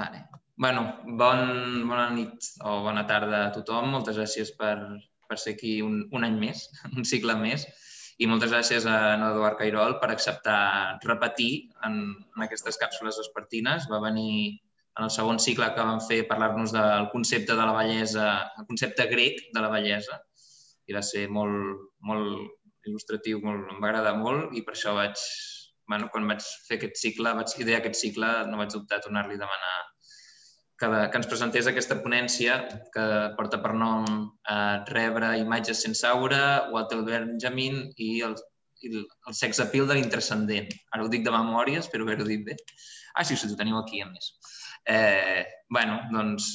Vale. bueno, bon, bona nit o bona tarda a tothom. Moltes gràcies per, per ser aquí un, un any més, un cicle més. I moltes gràcies a Eduard Cairol per acceptar repetir en, en aquestes càpsules vespertines. Va venir en el segon cicle que vam fer parlar-nos del concepte de la bellesa, el concepte grec de la bellesa, i va ser molt, molt il·lustratiu, molt, em va agradar molt, i per això vaig, bueno, quan vaig fer aquest cicle, vaig idear aquest cicle, no vaig dubtar a tornar-li a demanar que, que ens presentés aquesta ponència que porta per nom eh, Rebre imatges sense aura, Walter Benjamin i el, i el, sex appeal de l'intrascendent. Ara ho dic de memòria, espero haver-ho dit bé. Ah, sí, sí, ho teniu aquí, a més. Eh, bueno, doncs,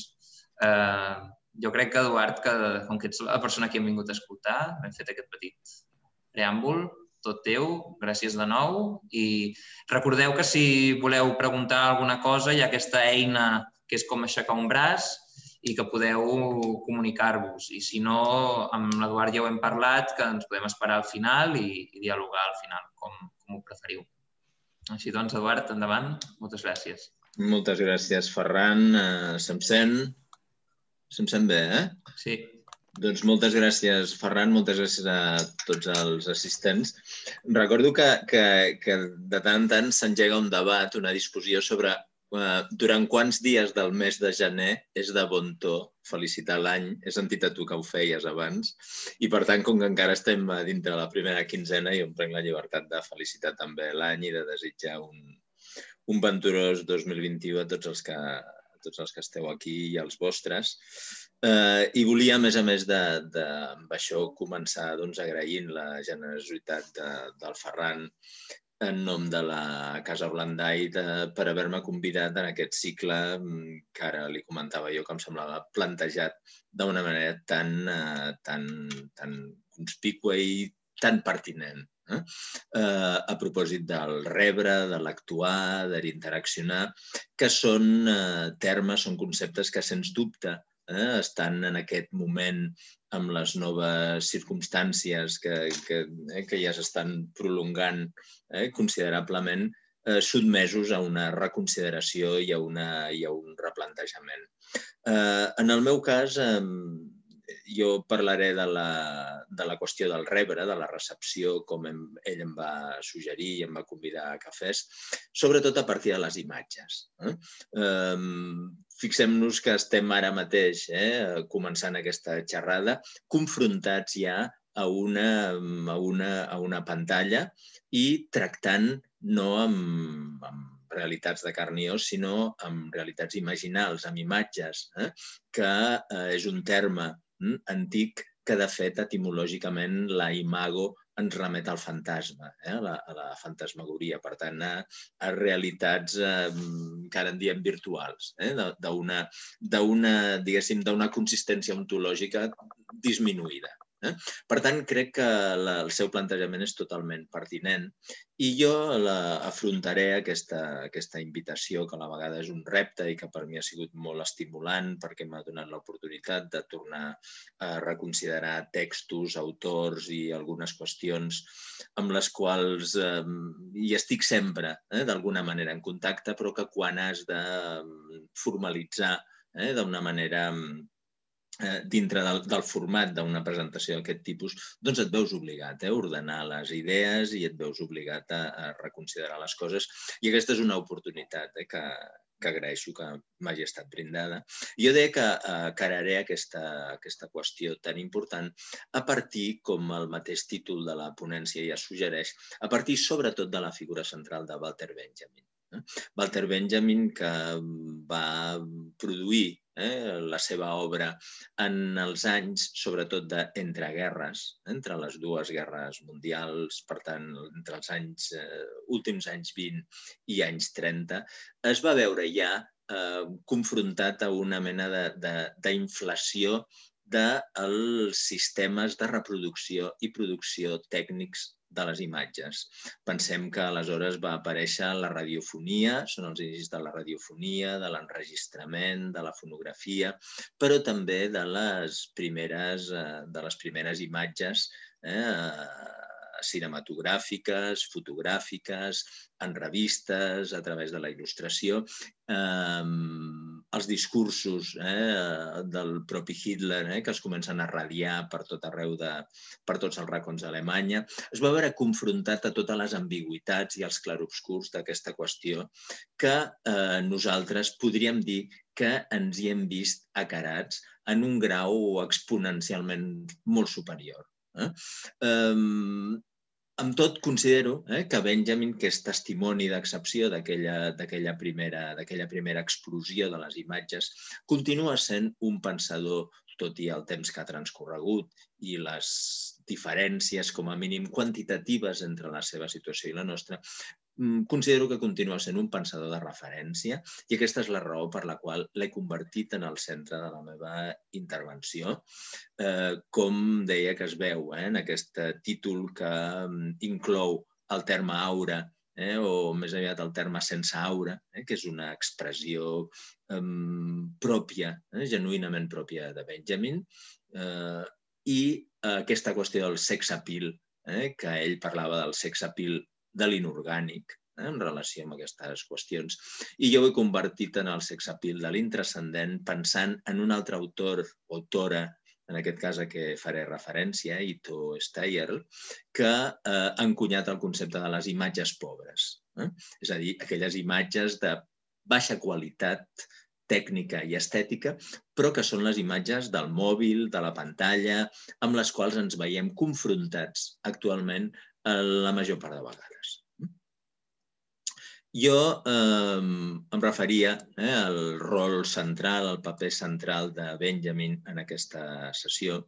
eh, jo crec que, Eduard, que com que ets la persona que hem vingut a escoltar, hem fet aquest petit preàmbul, tot teu, gràcies de nou i recordeu que si voleu preguntar alguna cosa hi ha aquesta eina que és com aixecar un braç i que podeu comunicar-vos. I si no, amb l'Eduard ja ho hem parlat, que ens podem esperar al final i, i dialogar al final, com, com ho preferiu. Així doncs, Eduard, endavant. Moltes gràcies. Moltes gràcies, Ferran. Uh, se'm sent? Se'm sent bé, eh? Sí. Doncs moltes gràcies, Ferran, moltes gràcies a tots els assistents. Recordo que, que, que de tant en tant s'engega un debat, una discussió sobre uh, durant quants dies del mes de gener és de bon to felicitar l'any. He sentit a tu que ho feies abans i, per tant, com que encara estem dintre la primera quinzena, jo em prenc la llibertat de felicitar també l'any i de desitjar un, un venturós 2021 a tots els que, a tots els que esteu aquí i als vostres. Eh, I volia, a més a més de, de amb això, començar doncs, agraint la generositat de, del Ferran en nom de la Casa Blandai de, per haver-me convidat en aquest cicle mm, que ara li comentava jo que em semblava plantejat d'una manera tan, uh, tan, tan conspicua i tan pertinent. Eh? Uh, a propòsit del rebre, de l'actuar, de l'interaccionar, que són uh, termes, són conceptes que, sens dubte, eh, estan en aquest moment amb les noves circumstàncies que, que, eh, que ja s'estan prolongant eh, considerablement, eh, sotmesos a una reconsideració i a, una, i a un replantejament. Eh, en el meu cas, eh, jo parlaré de la, de la qüestió del rebre, de la recepció, com em, ell em va suggerir i em va convidar a cafès, sobretot a partir de les imatges. Eh? Um, Fixem-nos que estem ara mateix, eh, començant aquesta xerrada, confrontats ja a una, a una, a una pantalla i tractant no amb, amb realitats de carn i os, sinó amb realitats imaginals, amb imatges, eh? que eh, és un terme mm, antic que, de fet, etimològicament la imago ens remet al fantasma, eh? a, la, a la fantasmagoria, per tant, a, a realitats eh, que ara en diem virtuals, eh? d'una, d'una consistència ontològica disminuïda. Eh? Per tant, crec que la, el seu plantejament és totalment pertinent i jo la, afrontaré aquesta, aquesta invitació, que a la vegada és un repte i que per mi ha sigut molt estimulant perquè m'ha donat l'oportunitat de tornar a reconsiderar textos, autors i algunes qüestions amb les quals eh, hi estic sempre, eh, d'alguna manera, en contacte, però que quan has de formalitzar eh, d'una manera eh, dintre del, del format d'una presentació d'aquest tipus, doncs et veus obligat eh, a ordenar les idees i et veus obligat a, a reconsiderar les coses. I aquesta és una oportunitat eh, que, que agraeixo que m'hagi estat brindada. Jo deia que eh, cararé aquesta, aquesta qüestió tan important a partir, com el mateix títol de la ponència ja suggereix, a partir sobretot de la figura central de Walter Benjamin. Eh? Walter Benjamin, que va produir eh, la seva obra en els anys, sobretot d'entreguerres, entre les dues guerres mundials, per tant, entre els anys, eh, últims anys 20 i anys 30, es va veure ja eh, confrontat a una mena d'inflació de, de dels sistemes de reproducció i producció tècnics de les imatges. Pensem que aleshores va aparèixer la radiofonia, són els inicis de la radiofonia, de l'enregistrament, de la fonografia, però també de les primeres, eh, de les primeres imatges eh, cinematogràfiques, fotogràfiques, en revistes, a través de la il·lustració, eh, els discursos eh, del propi Hitler, eh, que es comencen a radiar per tot arreu de, per tots els racons d'Alemanya, es va veure confrontat a totes les ambigüitats i els clarobscurs d'aquesta qüestió que eh, nosaltres podríem dir que ens hi hem vist acarats en un grau exponencialment molt superior. Eh? Um, amb tot, considero eh, que Benjamin, que és testimoni d'excepció d'aquella primera, primera explosió de les imatges, continua sent un pensador, tot i el temps que ha transcorregut i les diferències, com a mínim quantitatives, entre la seva situació i la nostra, considero que continua sent un pensador de referència i aquesta és la raó per la qual l'he convertit en el centre de la meva intervenció. Eh, com deia que es veu eh, en aquest títol que mm, inclou el terme aura eh, o més aviat el terme sense aura, eh, que és una expressió eh, pròpia, eh, genuïnament pròpia de Benjamin, eh, i aquesta qüestió del sex appeal, eh, que ell parlava del sex appeal de l'inorgànic eh, en relació amb aquestes qüestions. I jo ho he convertit en el sexapil de l'intrascendent pensant en un altre autor o autora en aquest cas a què faré referència, Ito Steyer, que eh, ha encunyat el concepte de les imatges pobres. Eh? És a dir, aquelles imatges de baixa qualitat tècnica i estètica, però que són les imatges del mòbil, de la pantalla, amb les quals ens veiem confrontats actualment la major part de vegades. Jo eh, em referia eh, al rol central, al paper central de Benjamin en aquesta sessió,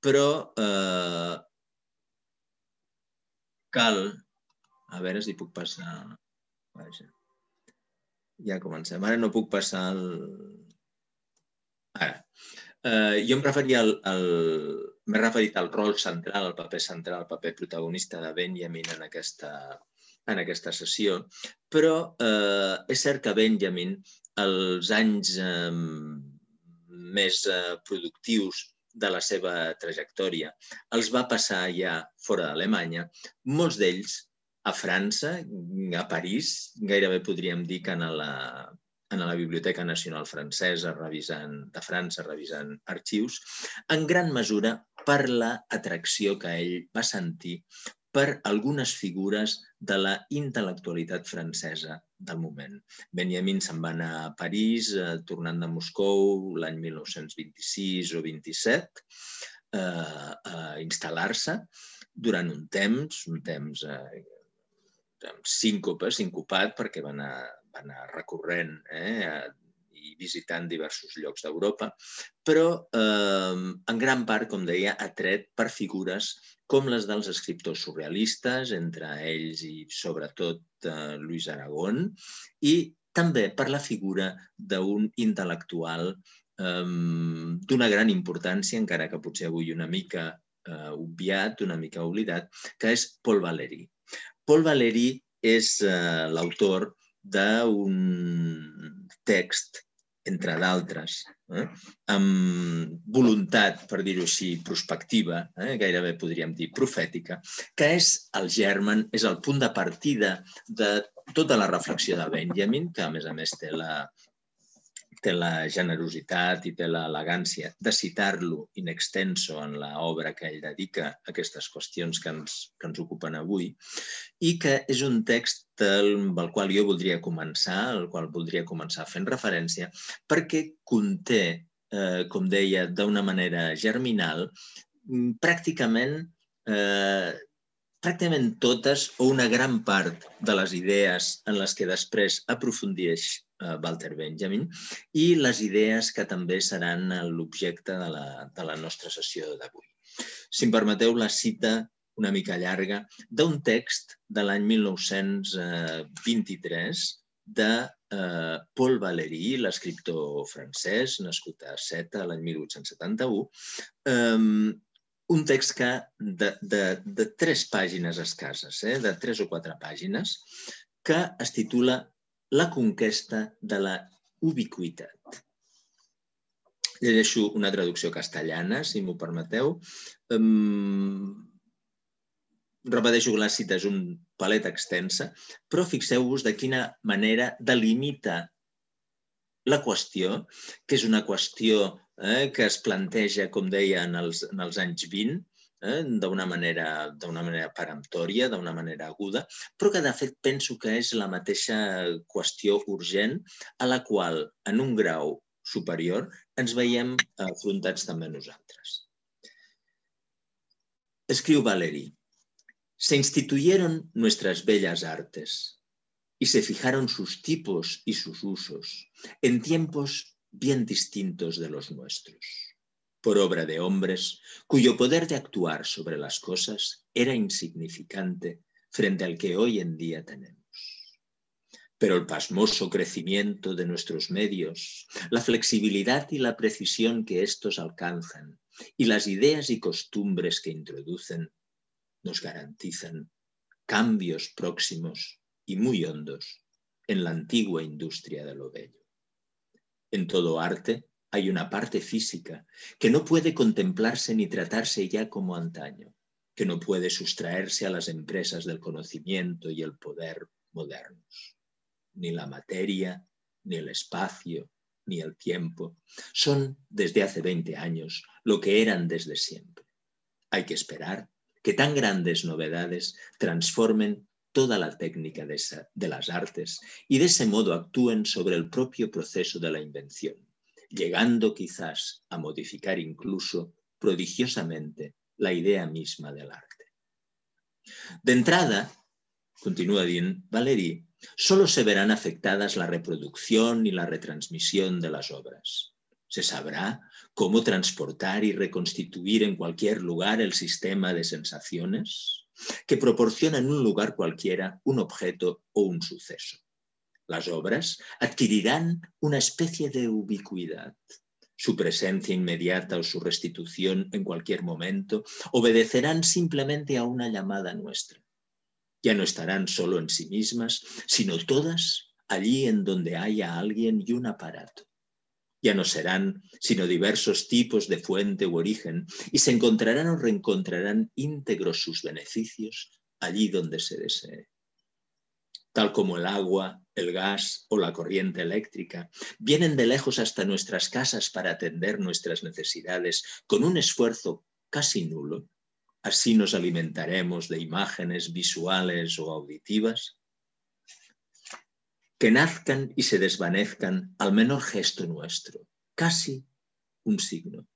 però eh, cal... A veure si puc passar... Vaja. Ja comencem. Ara no puc passar el... Ara. Eh, jo em referia al, al, m'he referit al rol central, al paper central, al paper protagonista de Benjamin en aquesta, en aquesta sessió, però eh, és cert que Benjamin, els anys eh, més eh, productius de la seva trajectòria, els va passar ja fora d'Alemanya, molts d'ells a França, a París, gairebé podríem dir que en la, en la Biblioteca Nacional Francesa, revisant, de França, revisant arxius, en gran mesura per l'atracció que ell va sentir per algunes figures de la intel·lectualitat francesa del moment. Benjamin se'n va anar a París, eh, tornant de Moscou l'any 1926 o 27, eh, a instal·lar-se durant un temps, un temps eh, amb síncope, sincopat, perquè va anar va anar recorrent eh, i visitant diversos llocs d'Europa, però eh, en gran part, com deia, atret per figures com les dels escriptors surrealistes, entre ells i sobretot eh, Luis Aragón, i també per la figura d'un intel·lectual eh, d'una gran importància, encara que potser avui una mica eh, obviat, una mica oblidat, que és Paul Valéry. Paul Valéry és eh, l'autor d'un text, entre d'altres, eh, amb voluntat, per dir-ho així, prospectiva, eh, gairebé podríem dir profètica, que és el germen, és el punt de partida de tota la reflexió de Benjamin, que a més a més té la, té la generositat i té l'elegància de citar-lo in extenso en l'obra que ell dedica a aquestes qüestions que ens, que ens ocupen avui i que és un text amb el qual jo voldria començar, el qual voldria començar fent referència, perquè conté, eh, com deia, d'una manera germinal, mm, pràcticament eh, pràcticament totes o una gran part de les idees en les que després aprofundeix Walter Benjamin i les idees que també seran l'objecte de, la, de la nostra sessió d'avui. Si em permeteu la cita una mica llarga d'un text de l'any 1923 de eh, Paul Valéry, l'escriptor francès, nascut a Seta l'any 1871, eh, un text que de, de, de tres pàgines escasses, eh, de tres o quatre pàgines, que es titula La conquesta de la ubiquitat. Llegeixo una traducció castellana, si m'ho permeteu. Um, repeteixo que la cita és un palet extensa, però fixeu-vos de quina manera delimita la qüestió, que és una qüestió eh, que es planteja, com deia, en els, en els anys 20, eh, d'una manera, manera peremptòria, d'una manera aguda, però que de fet penso que és la mateixa qüestió urgent a la qual, en un grau superior, ens veiem afrontats també nosaltres. Escriu Valeri, se instituyeron nuestras bellas artes y se fijaron sus tipos y sus usos en tiempos bien distintos de los nuestros, por obra de hombres cuyo poder de actuar sobre las cosas era insignificante frente al que hoy en día tenemos. Pero el pasmoso crecimiento de nuestros medios, la flexibilidad y la precisión que éstos alcanzan y las ideas y costumbres que introducen nos garantizan cambios próximos y muy hondos en la antigua industria de lo bello. En todo arte hay una parte física que no puede contemplarse ni tratarse ya como antaño, que no puede sustraerse a las empresas del conocimiento y el poder modernos. Ni la materia, ni el espacio, ni el tiempo son desde hace 20 años lo que eran desde siempre. Hay que esperar que tan grandes novedades transformen toda la técnica de, de, las artes y de ese modo actúen sobre el propio proceso de la invención, llegando quizás a modificar incluso prodigiosamente la idea misma del arte. De entrada, continúa Dean Valéry, solo se verán afectadas la reproducción y la retransmisión de las obras. Se sabrá cómo transportar y reconstituir en cualquier lugar el sistema de sensaciones que proporciona en un lugar cualquiera un objeto o un suceso. Las obras adquirirán una especie de ubicuidad. Su presencia inmediata o su restitución en cualquier momento obedecerán simplemente a una llamada nuestra. Ya no estarán solo en sí mismas, sino todas allí en donde haya alguien y un aparato ya no serán sino diversos tipos de fuente u origen y se encontrarán o reencontrarán íntegros sus beneficios allí donde se desee. Tal como el agua, el gas o la corriente eléctrica. Vienen de lejos hasta nuestras casas para atender nuestras necesidades con un esfuerzo casi nulo, así nos alimentaremos de imágenes visuales o auditivas. Que nazcan y se desvanezcan al menor gesto nuestro, casi un signo.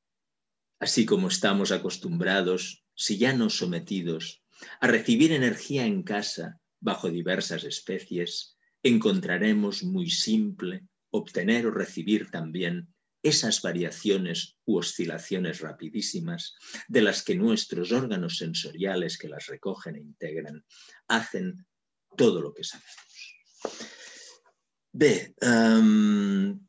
Así como estamos acostumbrados, si ya no sometidos, a recibir energía en casa bajo diversas especies, encontraremos muy simple obtener o recibir también esas variaciones u oscilaciones rapidísimas de las que nuestros órganos sensoriales que las recogen e integran hacen todo lo que sabemos. Bé, um,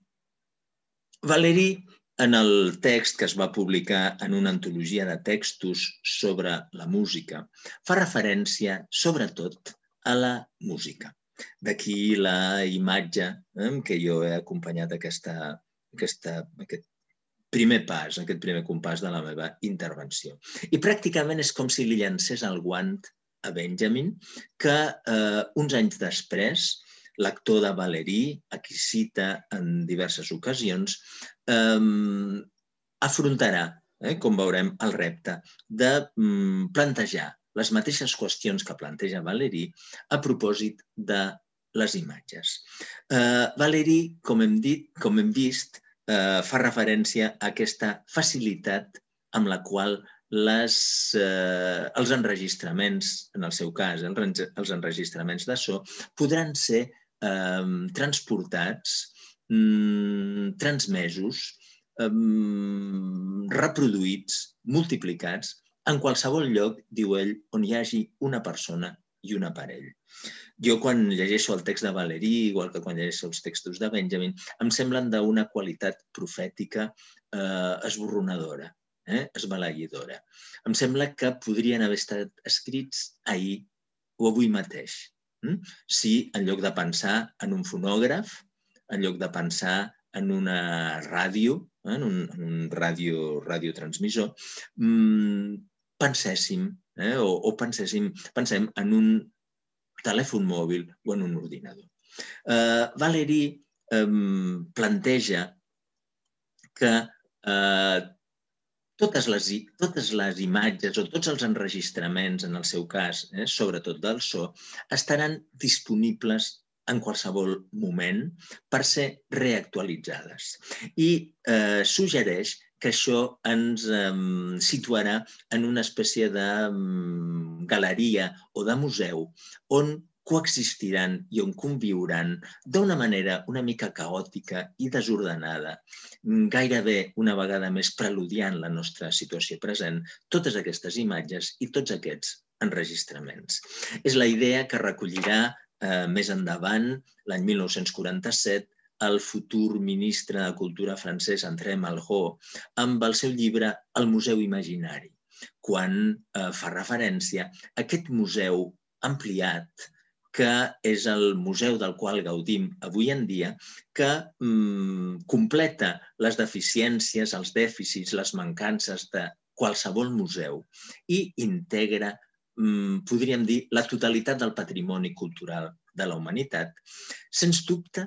en el text que es va publicar en una antologia de textos sobre la música, fa referència sobretot a la música. D'aquí la imatge eh, que jo he acompanyat aquesta, aquesta, aquest primer pas, aquest primer compàs de la meva intervenció. I pràcticament és com si li llancés el guant a Benjamin, que eh, uns anys després l'actor de Valéry, a qui cita en diverses ocasions, eh, afrontarà, eh, com veurem, el repte de mm, plantejar les mateixes qüestions que planteja Valéry a propòsit de les imatges. Eh, Valéry, com hem dit, com hem vist, eh, fa referència a aquesta facilitat amb la qual les, eh, els enregistraments, en el seu cas, els enregistraments de so, podran ser eh, transportats, mm, transmesos, eh, reproduïts, multiplicats en qualsevol lloc, diu ell, on hi hagi una persona i un aparell. Jo quan llegeixo el text de Valéry, igual que quan llegeixo els textos de Benjamin, em semblen d'una qualitat profètica eh, esborronadora, eh, esbalaïdora. Em sembla que podrien haver estat escrits ahir o avui mateix. Mm? Si en lloc de pensar en un fonògraf, en lloc de pensar en una ràdio, eh, en un, en un ràdio, radiotransmissor, mmm, penséssim eh? o, o penséssim, pensem en un telèfon mòbil o en un ordinador. Uh, Valeri um, planteja que uh, totes les, totes les imatges o tots els enregistraments, en el seu cas, eh, sobretot del so, estaran disponibles en qualsevol moment per ser reactualitzades. I eh, suggereix que això ens eh, situarà en una espècie de eh, galeria o de museu on coexistiran i on conviuran d'una manera una mica caòtica i desordenada, gairebé una vegada més preludiant la nostra situació present, totes aquestes imatges i tots aquests enregistraments. És la idea que recollirà eh, més endavant, l'any 1947, el futur ministre de Cultura francès André Malraux amb el seu llibre El Museu Imaginari, quan eh, fa referència a aquest museu ampliat que és el museu del qual gaudim avui en dia, que mm, completa les deficiències, els dèficits, les mancances de qualsevol museu i integra Mm, podríem dir, la totalitat del patrimoni cultural de la humanitat, sens dubte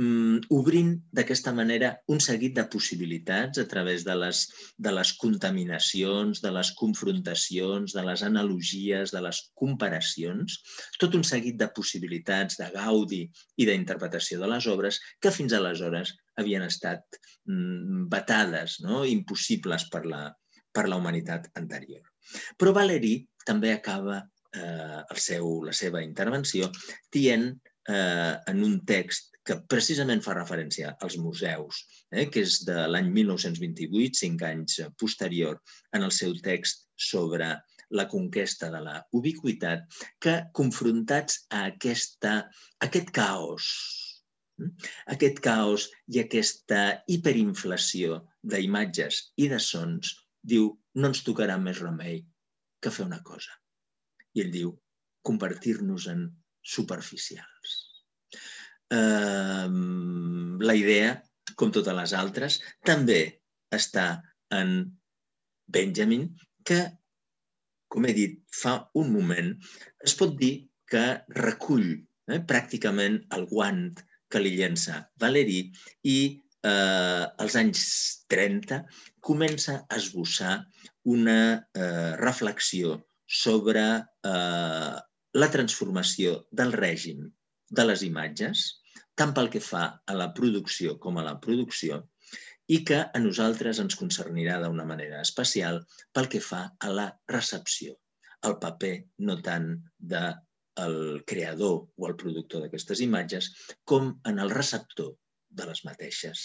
obrint d'aquesta manera un seguit de possibilitats a través de les, de les contaminacions, de les confrontacions, de les analogies, de les comparacions, tot un seguit de possibilitats de gaudi i d'interpretació de les obres que fins aleshores havien estat mm, vetades, no? impossibles per la, per la humanitat anterior. Però Valeri també acaba eh, el seu, la seva intervenció dient eh, en un text que precisament fa referència als museus, eh, que és de l'any 1928, cinc anys posterior, en el seu text sobre la conquesta de la ubiquitat, que confrontats a, aquesta, a aquest caos, hm, aquest caos i aquesta hiperinflació d'imatges i de sons, diu, no ens tocarà més remei que fer una cosa. I ell diu, convertir-nos en superficials. Eh, la idea, com totes les altres, també està en Benjamin, que, com he dit fa un moment, es pot dir que recull eh, pràcticament el guant que li llença Valeri i eh, als anys 30 comença a esbossar una eh, reflexió sobre eh, la transformació del règim de les imatges, tant pel que fa a la producció com a la producció, i que a nosaltres ens concernirà d'una manera especial pel que fa a la recepció, el paper no tant de el creador o el productor d'aquestes imatges, com en el receptor de les mateixes,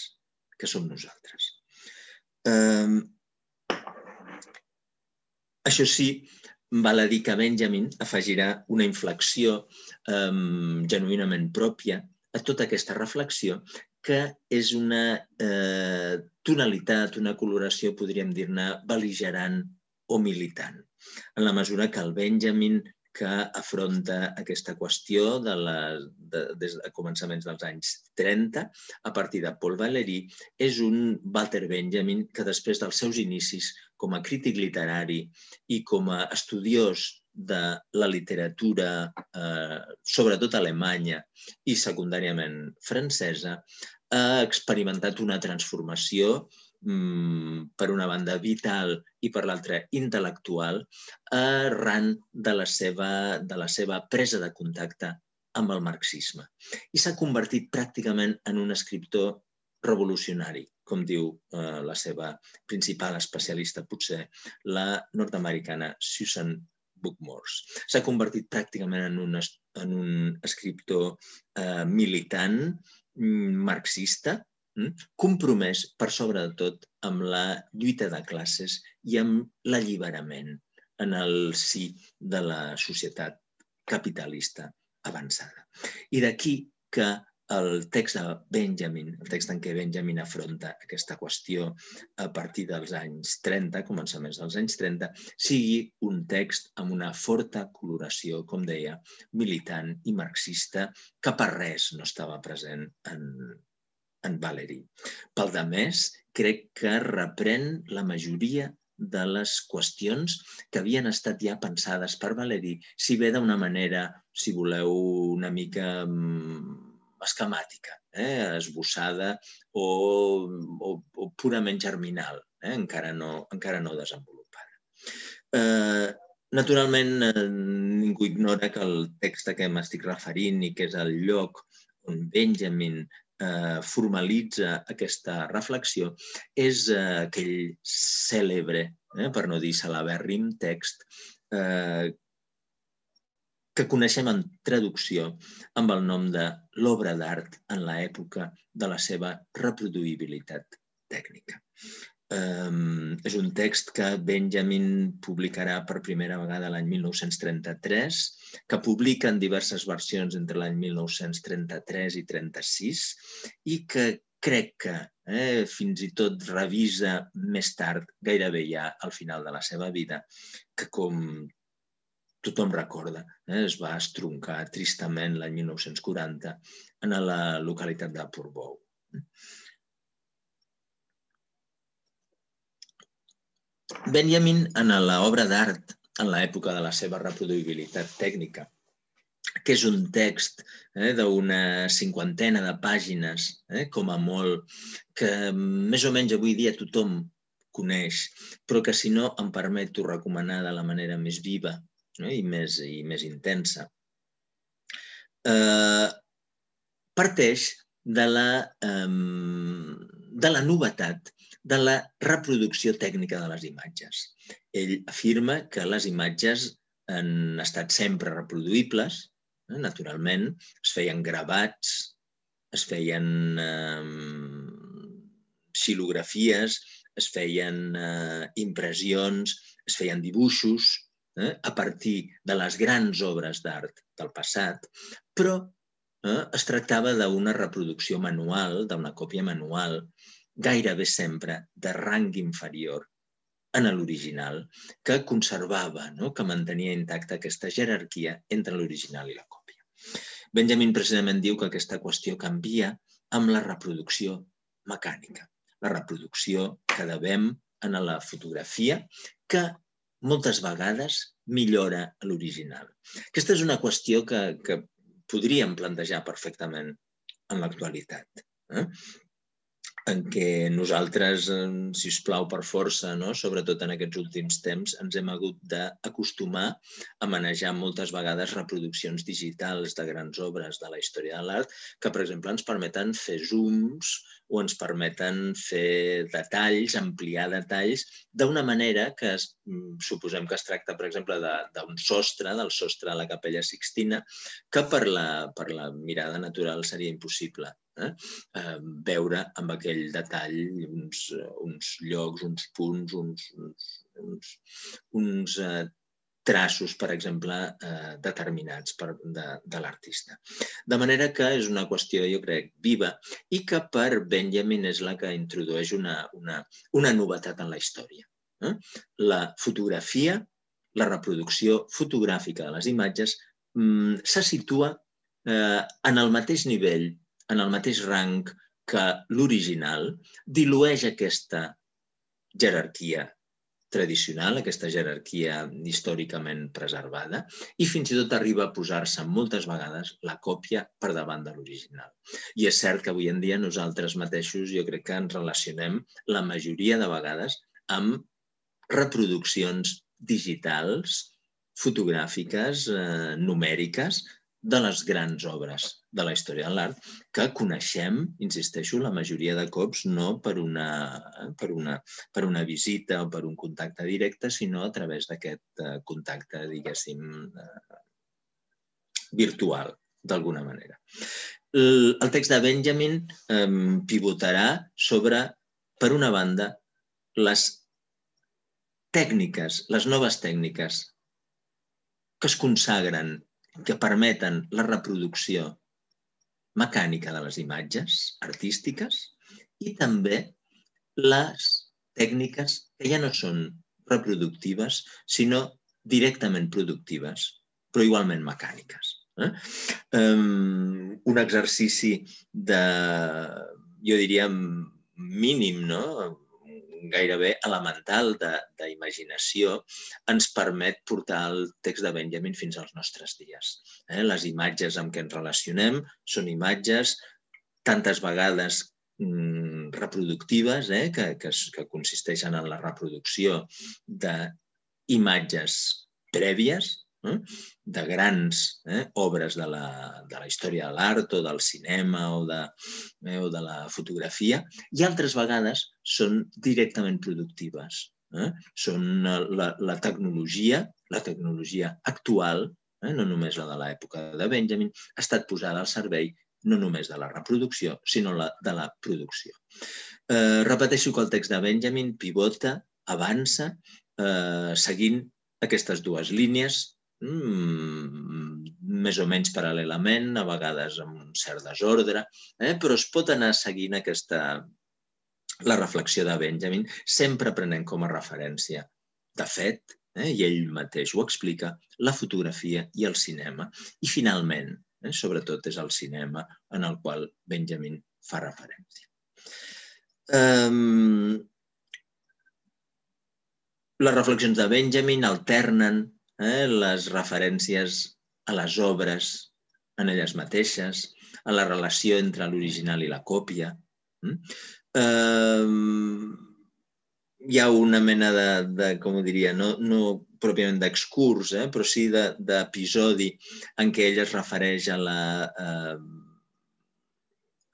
que som nosaltres. Eh, això sí, val a dir que Benjamin afegirà una inflexió eh, genuïnament pròpia a tota aquesta reflexió que és una eh, tonalitat, una coloració, podríem dir-ne, beligerant o militant. En la mesura que el Benjamin que afronta aquesta qüestió de la, de, des de començaments dels anys 30 a partir de Paul Valéry és un Walter Benjamin que després dels seus inicis com a crític literari i com a estudiós de la literatura, eh, sobretot alemanya i secundàriament francesa, ha experimentat una transformació Mm, per una banda vital i per l'altra intel·lectual, arran de la, seva, de la seva presa de contacte amb el marxisme. I s'ha convertit pràcticament en un escriptor revolucionari, com diu eh, la seva principal especialista, potser la nord-americana Susan Bookmores. S'ha convertit pràcticament en un, en un escriptor eh, militant, mm, marxista, Mm? Compromès per sobre de tot amb la lluita de classes i amb l'alliberament en el si de la societat capitalista avançada. I d'aquí que el text de Benjamin, el text en què Benjamin afronta aquesta qüestió a partir dels anys 30, començaments dels anys 30, sigui un text amb una forta coloració, com deia, militant i marxista, que per res no estava present en, en Valery. Pel de més, crec que reprèn la majoria de les qüestions que havien estat ja pensades per Valeri, si bé d'una manera, si voleu, una mica mm, esquemàtica, eh? esbossada o, o, o purament germinal, eh? encara, no, encara no desenvolupada. Eh, naturalment, eh, ningú ignora que el text a què m'estic referint i que és el lloc on Benjamin eh, formalitza aquesta reflexió és eh, aquell cèlebre, eh, per no dir celebèrrim, text eh, que coneixem en traducció amb el nom de l'obra d'art en l'època de la seva reproduïbilitat tècnica. Um, és un text que Benjamin publicarà per primera vegada l'any 1933, que publica en diverses versions entre l'any 1933 i 36 i que crec que eh, fins i tot revisa més tard, gairebé ja al final de la seva vida, que com tothom recorda, eh, es va estroncar tristament l'any 1940 en la localitat de Portbou. Benjamin, en l'obra d'art, en l'època de la seva reproduïbilitat tècnica, que és un text eh, d'una cinquantena de pàgines, eh, com a molt, que més o menys avui dia tothom coneix, però que si no em permeto recomanar de la manera més viva eh, i, més, i més intensa. Eh, parteix de la, eh, de la novetat de la reproducció tècnica de les imatges. Ell afirma que les imatges han estat sempre reproduïbles, eh? naturalment, es feien gravats, es feien eh, xilografies, es feien eh, impressions, es feien dibuixos eh, a partir de les grans obres d'art del passat, però eh, es tractava d'una reproducció manual, d'una còpia manual, gairebé sempre de rang inferior en l'original, que conservava, no? que mantenia intacta aquesta jerarquia entre l'original i la còpia. Benjamin precisament diu que aquesta qüestió canvia amb la reproducció mecànica, la reproducció que devem en la fotografia, que moltes vegades millora l'original. Aquesta és una qüestió que, que podríem plantejar perfectament en l'actualitat. Eh? En què nosaltres, si us plau, per força, no? sobretot en aquests últims temps, ens hem hagut d'acostumar a manejar moltes vegades reproduccions digitals de grans obres de la història de l'art que, per exemple, ens permeten fer zooms o ens permeten fer detalls, ampliar detalls, d'una manera que es, mm, suposem que es tracta, per exemple, d'un sostre, del sostre de la capella Sixtina, que per la, per la mirada natural seria impossible eh? eh, veure amb aquell detall uns, uns llocs, uns punts, uns, uns, uns, uns eh, traços, per exemple, eh, determinats per, de, de l'artista. De manera que és una qüestió, jo crec, viva i que per Benjamin és la que introdueix una, una, una novetat en la història. Eh? La fotografia, la reproducció fotogràfica de les imatges mm, se situa eh, en el mateix nivell en el mateix rang que l'original, dilueix aquesta jerarquia tradicional, aquesta jerarquia històricament preservada, i fins i tot arriba a posar-se moltes vegades la còpia per davant de l'original. I és cert que avui en dia nosaltres mateixos jo crec que ens relacionem la majoria de vegades amb reproduccions digitals, fotogràfiques, eh, numèriques, de les grans obres de la història de l'art que coneixem, insisteixo, la majoria de cops no per una, per una, per una visita o per un contacte directe, sinó a través d'aquest eh, contacte, diguéssim, eh, virtual, d'alguna manera. El, text de Benjamin eh, pivotarà sobre, per una banda, les tècniques, les noves tècniques que es consagren que permeten la reproducció mecànica de les imatges artístiques i també les tècniques que ja no són reproductives, sinó directament productives, però igualment mecàniques. Eh? Um, un exercici de, jo diria, mínim, no? Gairebé elemental d'imaginació ens permet portar el text de Benjamin fins als nostres dies. Eh? Les imatges amb què ens relacionem són imatges tantes vegades mm, reproductives, eh? que, que, que consisteixen en la reproducció d'imatges prèvies, eh? de grans eh? obres de la, de la història de l'art o del cinema o de, eh? o de la fotografia, i altres vegades són directament productives. Eh? Són la, la tecnologia, la tecnologia actual, eh? no només la de l'època de Benjamin, ha estat posada al servei no només de la reproducció, sinó la, de la producció. Eh, repeteixo que el text de Benjamin pivota, avança, eh, seguint aquestes dues línies mm, més o menys paral·lelament, a vegades amb un cert desordre, eh? però es pot anar seguint aquesta, la reflexió de Benjamin, sempre prenent com a referència, de fet, eh? i ell mateix ho explica, la fotografia i el cinema. I finalment, eh? sobretot és el cinema en el qual Benjamin fa referència. Um, les reflexions de Benjamin alternen eh, les referències a les obres en elles mateixes, a la relació entre l'original i la còpia. Eh, hi ha una mena de, de com ho diria, no, no pròpiament d'excurs, eh, però sí d'episodi en què ell es refereix a la, eh,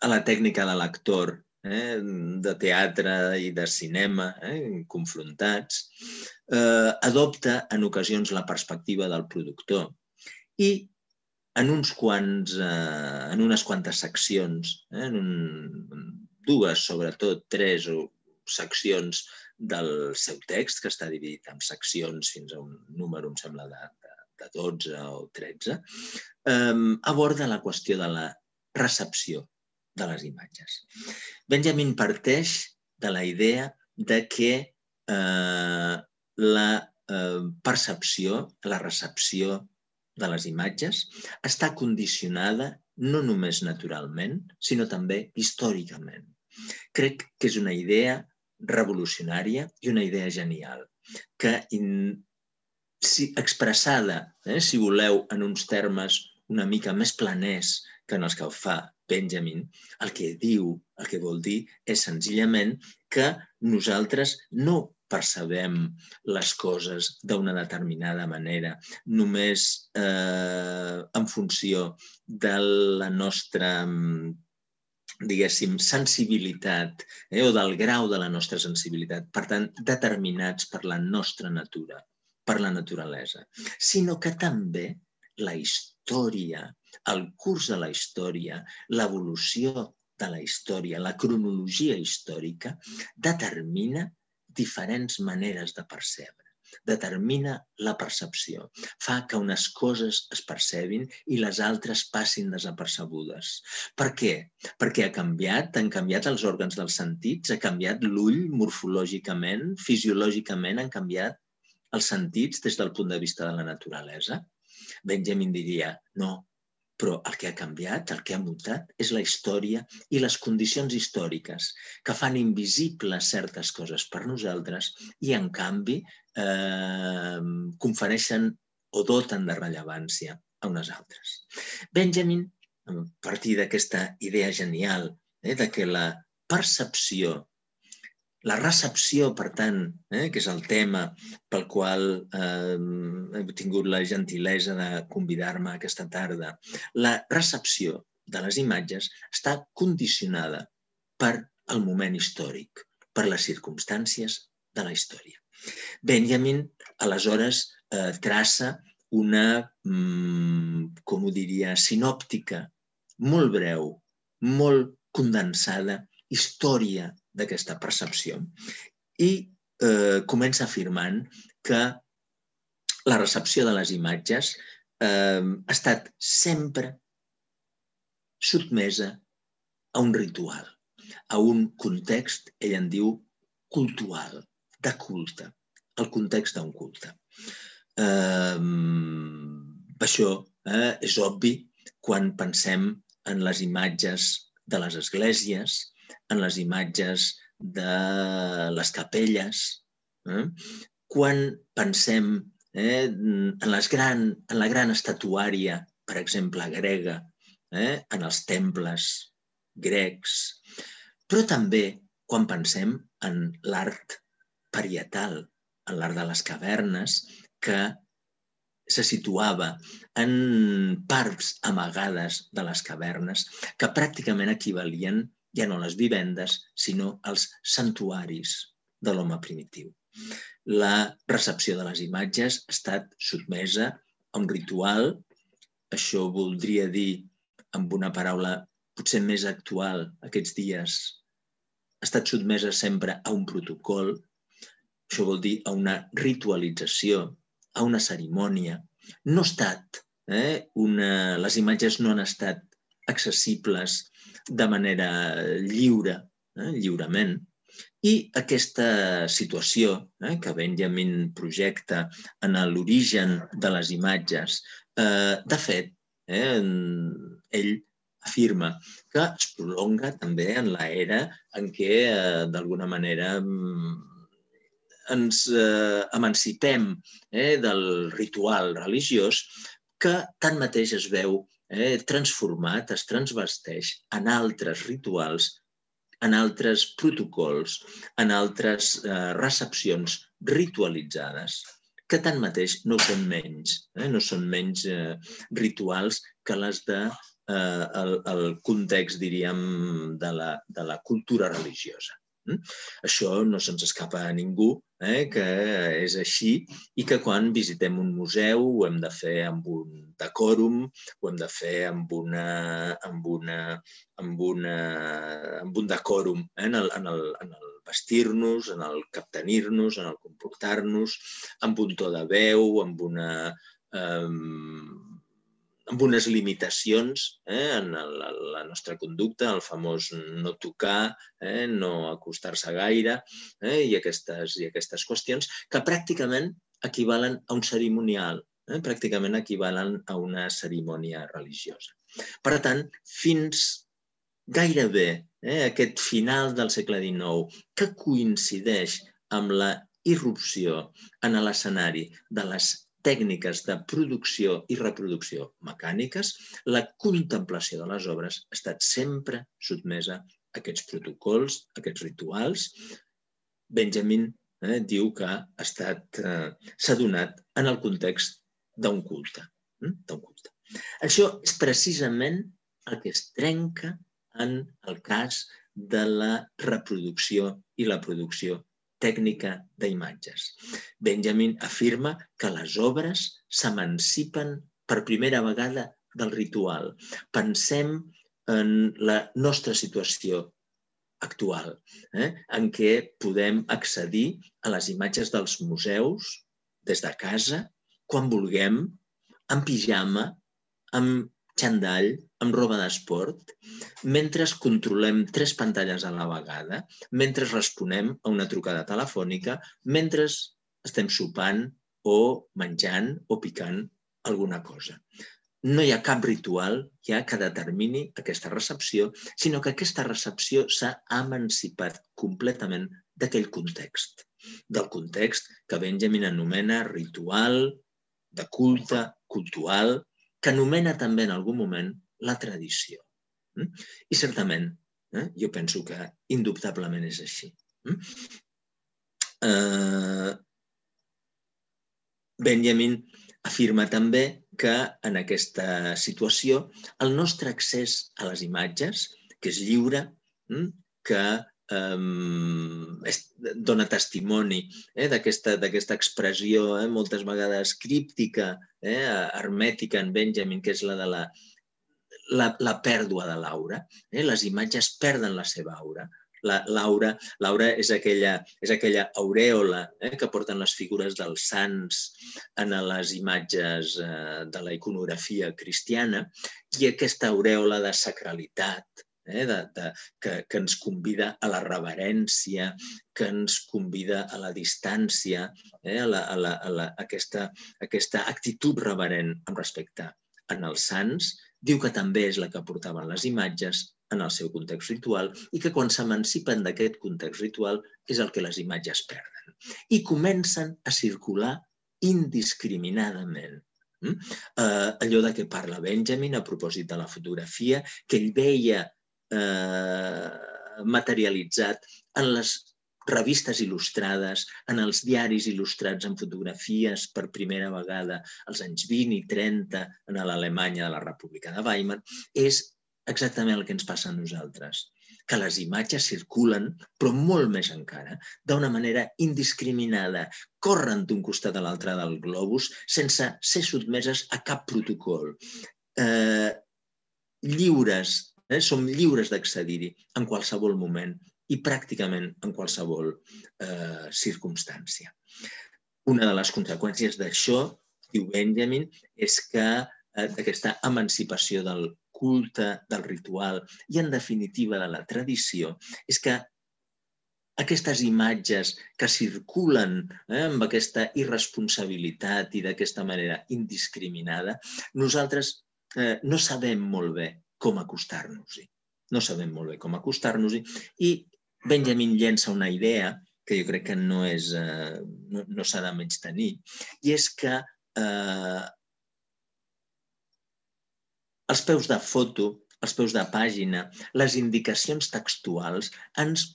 a la tècnica de l'actor eh, de teatre i de cinema, eh, confrontats, eh, adopta en ocasions la perspectiva del productor i en, uns quants, eh, en unes quantes seccions, eh, en un, dues, sobretot tres o seccions del seu text, que està dividit en seccions fins a un número, em sembla, de, de, de 12 o 13, eh, aborda la qüestió de la recepció de les imatges. Benjamin parteix de la idea de que eh, la eh, percepció, la recepció de les imatges està condicionada no només naturalment, sinó també històricament. Crec que és una idea revolucionària i una idea genial, que in, si, expressada, eh, si voleu, en uns termes una mica més planers que en els que ho fa Benjamin, el que diu, el que vol dir, és senzillament que nosaltres no percebem les coses d'una determinada manera, només eh, en funció de la nostra diguéssim, sensibilitat eh, o del grau de la nostra sensibilitat, per tant, determinats per la nostra natura, per la naturalesa, sinó que també la història el curs de la història, l'evolució de la història, la cronologia històrica, determina diferents maneres de percebre determina la percepció, fa que unes coses es percebin i les altres passin desapercebudes. Per què? Perquè ha canviat, han canviat els òrgans dels sentits, ha canviat l'ull morfològicament, fisiològicament han canviat els sentits des del punt de vista de la naturalesa. Benjamin diria, no, però el que ha canviat, el que ha mutat, és la història i les condicions històriques que fan invisibles certes coses per nosaltres i, en canvi, eh, confereixen o doten de rellevància a unes altres. Benjamin, a partir d'aquesta idea genial eh, de que la percepció la recepció, per tant, eh, que és el tema pel qual eh, he tingut la gentilesa de convidar-me aquesta tarda, la recepció de les imatges està condicionada per el moment històric, per les circumstàncies de la història. Benjamin, aleshores, eh, traça una, mm, com ho diria, sinòptica molt breu, molt condensada, història d'aquesta percepció i eh, comença afirmant que la recepció de les imatges eh, ha estat sempre sotmesa a un ritual, a un context, ell en diu, cultual, de culte, el context d'un culte. Eh, això eh, és obvi quan pensem en les imatges de les esglésies, en les imatges de les capelles, eh? quan pensem eh, en, les gran, en la gran estatuària, per exemple, grega, eh, en els temples grecs, però també quan pensem en l'art parietal, en l'art de les cavernes, que se situava en parts amagades de les cavernes que pràcticament equivalien ja no les vivendes, sinó als santuaris de l'home primitiu. La recepció de les imatges ha estat sotmesa a un ritual. Això voldria dir, amb una paraula potser més actual aquests dies, ha estat sotmesa sempre a un protocol. Això vol dir a una ritualització, a una cerimònia. No ha estat, eh, una... les imatges no han estat accessibles de manera lliure, eh, lliurement, i aquesta situació eh, que Benjamin projecta en l'origen de les imatges, eh, de fet, eh, ell afirma que es prolonga també en l'era en què, eh, d'alguna manera, mm, ens eh, emancipem eh, del ritual religiós que tanmateix es veu eh, transformat, es transvesteix en altres rituals en altres protocols, en altres eh, recepcions ritualitzades, que tanmateix no són menys, eh? no són menys eh, rituals que les de eh, el, el context, diríem, de la, de la cultura religiosa. Mm? Això no se'ns escapa a ningú, eh, que és així i que quan visitem un museu ho hem de fer amb un decòrum, ho hem de fer amb, una, amb, una, amb, una, amb un decòrum eh, en el, en el, en el vestir-nos, en el captenir-nos, en el comportar-nos, amb un to de veu, amb una... Eh, amb unes limitacions eh, en la, la nostra conducta, el famós no tocar, eh, no acostar-se gaire, eh, i, aquestes, i aquestes qüestions que pràcticament equivalen a un cerimonial, eh, pràcticament equivalen a una cerimònia religiosa. Per tant, fins gairebé eh, aquest final del segle XIX, que coincideix amb la irrupció en l'escenari de les tècniques de producció i reproducció mecàniques, la contemplació de les obres ha estat sempre sotmesa a aquests protocols, a aquests rituals. Benjamin eh, diu que ha estat eh, s'ha donat en el context d'un culte. Eh, culte. Això és precisament el que es trenca en el cas de la reproducció i la producció tècnica d'imatges. Benjamin afirma que les obres s'emancipen per primera vegada del ritual. Pensem en la nostra situació actual, eh? en què podem accedir a les imatges dels museus des de casa, quan vulguem, en pijama, amb xandall, amb roba d'esport, mentre controlem tres pantalles a la vegada, mentre responem a una trucada telefònica, mentre estem sopant o menjant o picant alguna cosa. No hi ha cap ritual ja que determini aquesta recepció, sinó que aquesta recepció s'ha emancipat completament d'aquell context, del context que Benjamin anomena ritual, de culte, cultural, que anomena també en algun moment la tradició. Mm? I certament, eh, jo penso que indubtablement és així. Mm? Eh, Benjamin afirma també que en aquesta situació el nostre accés a les imatges, que és lliure, mm, eh, dona testimoni eh, d'aquesta expressió eh, moltes vegades críptica, eh, hermètica en Benjamin, que és la de la, la, la pèrdua de l'aura. Eh? Les imatges perden la seva aura. L'aura l'aura és, aquella, és aquella aureola eh, que porten les figures dels sants en les imatges eh, de la iconografia cristiana i aquesta aureola de sacralitat, eh, de, de, que, que ens convida a la reverència, que ens convida a la distància, eh, a, la, a, la, a, la, a aquesta, aquesta actitud reverent amb respecte en els sants diu que també és la que portaven les imatges en el seu context ritual i que quan s'emancipen d'aquest context ritual és el que les imatges perden. I comencen a circular indiscriminadament. Mm? Eh, allò de què parla Benjamin a propòsit de la fotografia, que ell veia eh, materialitzat en les revistes il·lustrades, en els diaris il·lustrats en fotografies per primera vegada als anys 20 i 30 en l'Alemanya de la República de Weimar, és exactament el que ens passa a nosaltres que les imatges circulen, però molt més encara, d'una manera indiscriminada, corren d'un costat a l'altre del globus sense ser sotmeses a cap protocol. Eh, lliures, eh, som lliures d'accedir-hi en qualsevol moment i pràcticament en qualsevol eh, circumstància. Una de les conseqüències d'això, diu Benjamin, és que eh, d'aquesta emancipació del culte, del ritual i, en definitiva, de la tradició, és que aquestes imatges que circulen eh, amb aquesta irresponsabilitat i d'aquesta manera indiscriminada, nosaltres eh, no sabem molt bé com acostar-nos-hi. No sabem molt bé com acostar-nos-hi i Benjamin llença una idea que jo crec que no, és, eh, no, no s'ha de menys tenir, i és que eh, els peus de foto, els peus de pàgina, les indicacions textuals ens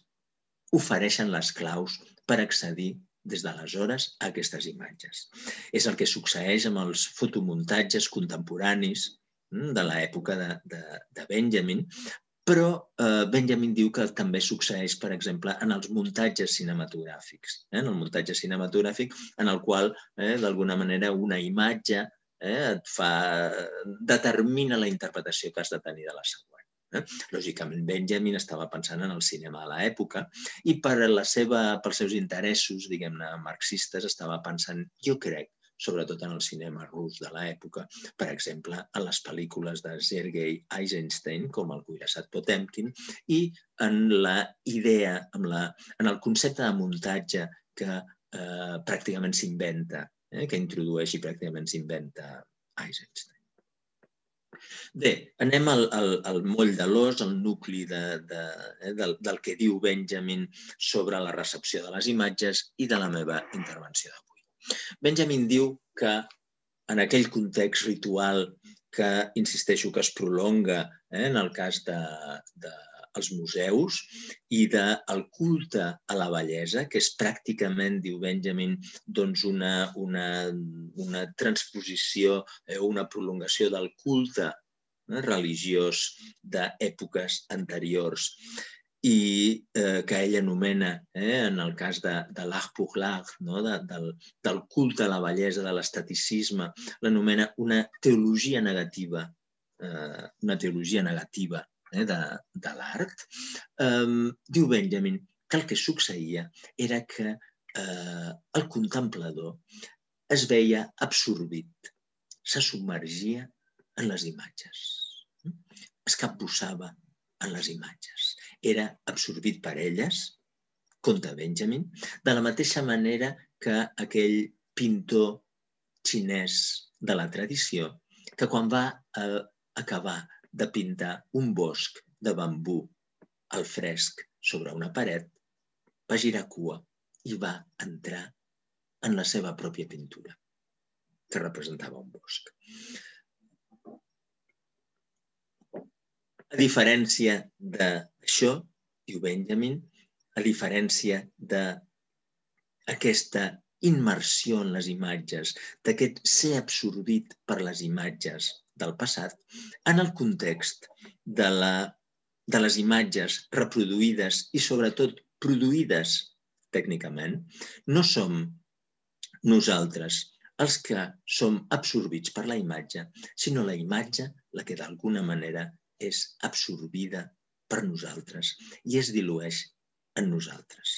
ofereixen les claus per accedir des d'aleshores a aquestes imatges. És el que succeeix amb els fotomuntatges contemporanis de l'època de, de, de Benjamin, però eh, Benjamin diu que també succeeix, per exemple, en els muntatges cinematogràfics. Eh? En el muntatge cinematogràfic en el qual, eh, d'alguna manera, una imatge eh, et fa, determina la interpretació que has de tenir de la següent. Eh? Lògicament, Benjamin estava pensant en el cinema de l'època i per la seva, pels seus interessos, diguem-ne, marxistes, estava pensant, jo crec, sobretot en el cinema rus de l'època, per exemple, en les pel·lícules de Sergei Eisenstein, com el cuirassat Potemkin, i en la idea, en, la, en el concepte de muntatge que eh, pràcticament s'inventa, eh, que introdueix i pràcticament s'inventa Eisenstein. Bé, anem al, al, al moll de l'os, al nucli de, de, eh, del, del que diu Benjamin sobre la recepció de les imatges i de la meva intervenció d'avui. Benjamin diu que en aquell context ritual que, insisteixo, que es prolonga eh, en el cas de, de els museus i del culte a la bellesa, que és pràcticament, diu Benjamin, doncs una, una, una transposició eh, una prolongació del culte eh, religiós d'èpoques anteriors i eh, que ell anomena, eh, en el cas de, de l'art pour l'art, no? de, del, del culte a la bellesa, de l'esteticisme, l'anomena una teologia negativa, eh, una teologia negativa eh, de, de l'art. Eh, diu Benjamin que el que succeïa era que eh, el contemplador es veia absorbit, se submergia en les imatges, es capbussava en les imatges era absorbit per elles, conta Benjamin, de la mateixa manera que aquell pintor xinès de la tradició, que quan va eh, acabar de pintar un bosc de bambú al fresc sobre una paret, va girar cua i va entrar en la seva pròpia pintura, que representava un bosc. A diferència d'això, diu Benjamin, a diferència d'aquesta immersió en les imatges, d'aquest ser absorbit per les imatges del passat, en el context de, la, de les imatges reproduïdes i sobretot produïdes tècnicament, no som nosaltres els que som absorbits per la imatge, sinó la imatge la que d'alguna manera és absorbida per nosaltres i es dilueix en nosaltres.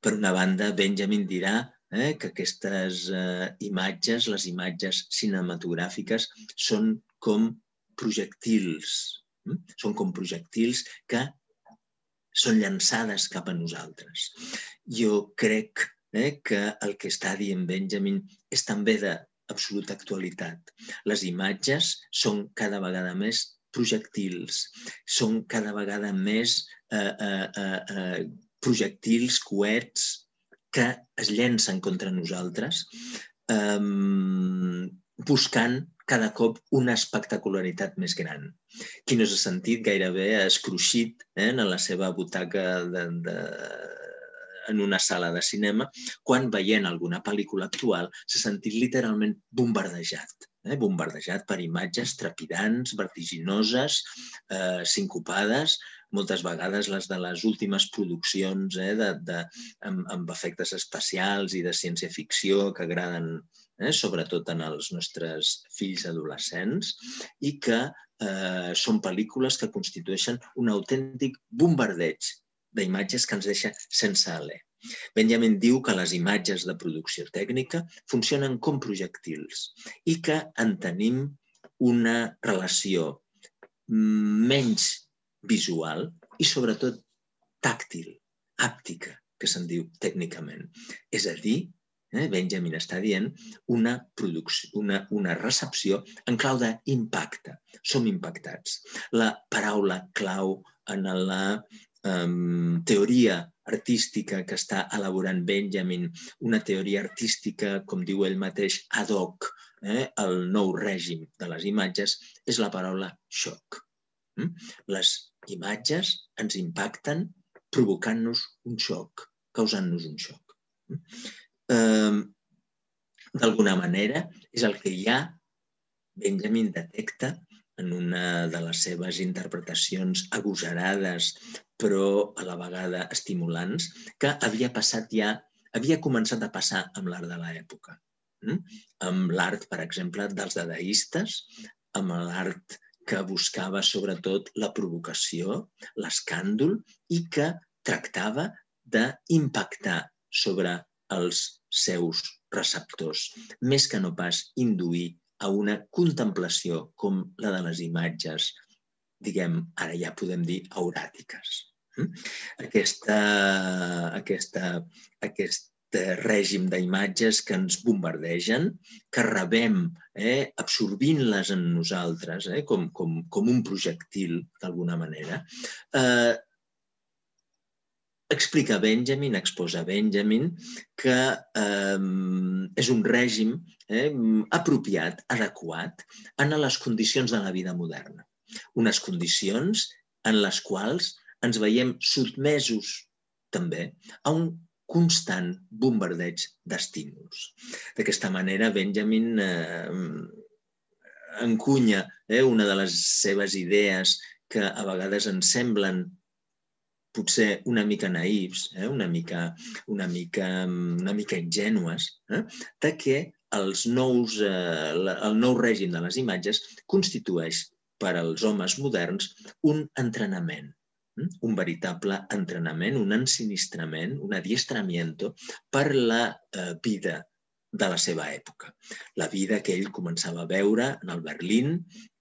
Per una banda, Benjamin dirà eh, que aquestes eh, imatges, les imatges cinematogràfiques, són com projectils. Eh? Són com projectils que són llançades cap a nosaltres. Jo crec eh, que el que està dient Benjamin és també de absoluta actualitat. Les imatges són cada vegada més projectils, són cada vegada més eh, eh, eh, eh, projectils, coets, que es llencen contra nosaltres, eh, buscant cada cop una espectacularitat més gran. Qui no s'ha sentit gairebé escruixit eh, en la seva butaca de, de, en una sala de cinema, quan veient alguna pel·lícula actual s'ha sentit literalment bombardejat. Eh? bombardejat per imatges trepidants, vertiginoses, eh, sincopades, moltes vegades les de les últimes produccions eh, de, de, amb, amb efectes especials i de ciència-ficció que agraden eh, sobretot en els nostres fills adolescents, i que eh, són pel·lícules que constitueixen un autèntic bombardeig d'imatges que ens deixa sense alè. Benjamin diu que les imatges de producció tècnica funcionen com projectils i que en tenim una relació menys visual i sobretot tàctil, àptica, que se'n diu tècnicament. És a dir, eh, Benjamin està dient, una, producció, una, una recepció en clau d'impacte. Som impactats. La paraula clau en la um, teoria artística que està elaborant Benjamin, una teoria artística, com diu ell mateix, ad hoc, eh, el nou règim de les imatges, és la paraula xoc. Mm? Les imatges ens impacten provocant-nos un xoc, causant-nos un xoc. Mm? d'alguna manera, és el que ja Benjamin detecta en una de les seves interpretacions agosarades, però a la vegada estimulants, que havia passat ja, havia començat a passar amb l'art de l'època. Mm? Amb l'art, per exemple, dels dadaistes, amb l'art que buscava sobretot la provocació, l'escàndol i que tractava d'impactar sobre els seus receptors, més que no pas induir a una contemplació com la de les imatges, diguem, ara ja podem dir, auràtiques. Hm? Aquesta, aquesta, aquest règim d'imatges que ens bombardegen, que rebem eh, absorbint-les en nosaltres, eh, com, com, com un projectil, d'alguna manera, eh, explica Benjamin, exposa Benjamin, que eh, és un règim eh, apropiat, adequat en les condicions de la vida moderna. Unes condicions en les quals ens veiem sotmesos també a un constant bombardeig d'estímuls. D'aquesta manera, Benjamin eh, encunya eh, una de les seves idees que a vegades ens semblen potser una mica naïfs, eh? una, mica, una, mica, una mica ingenues, eh? de que els nous, eh, el nou règim de les imatges constitueix per als homes moderns un entrenament, eh? un veritable entrenament, un ensinistrament, un adiestramiento per la eh, vida de la seva època. La vida que ell començava a veure en el Berlín,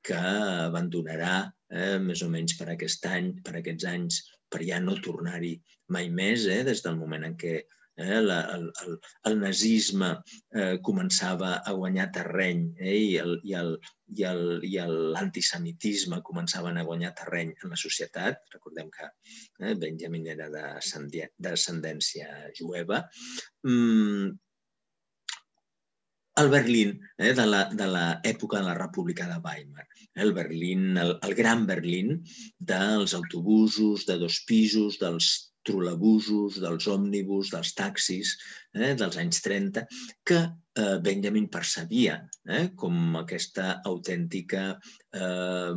que abandonarà eh, més o menys per aquest any, per aquests anys per ja no tornar-hi mai més, eh, des del moment en què eh, la, el, el, el nazisme eh, començava a guanyar terreny eh, i, el, i, el, i, l'antisemitisme començaven a guanyar terreny en la societat. Recordem que eh, Benjamin era de descendència jueva. Mm, el Berlín eh, de l'època de, de la República de Weimar. El Berlín, el, el gran Berlín dels autobusos de dos pisos, dels trolebusos, dels òmnibus, dels taxis eh, dels anys 30, que eh, Benjamin percebia eh, com aquesta autèntica eh,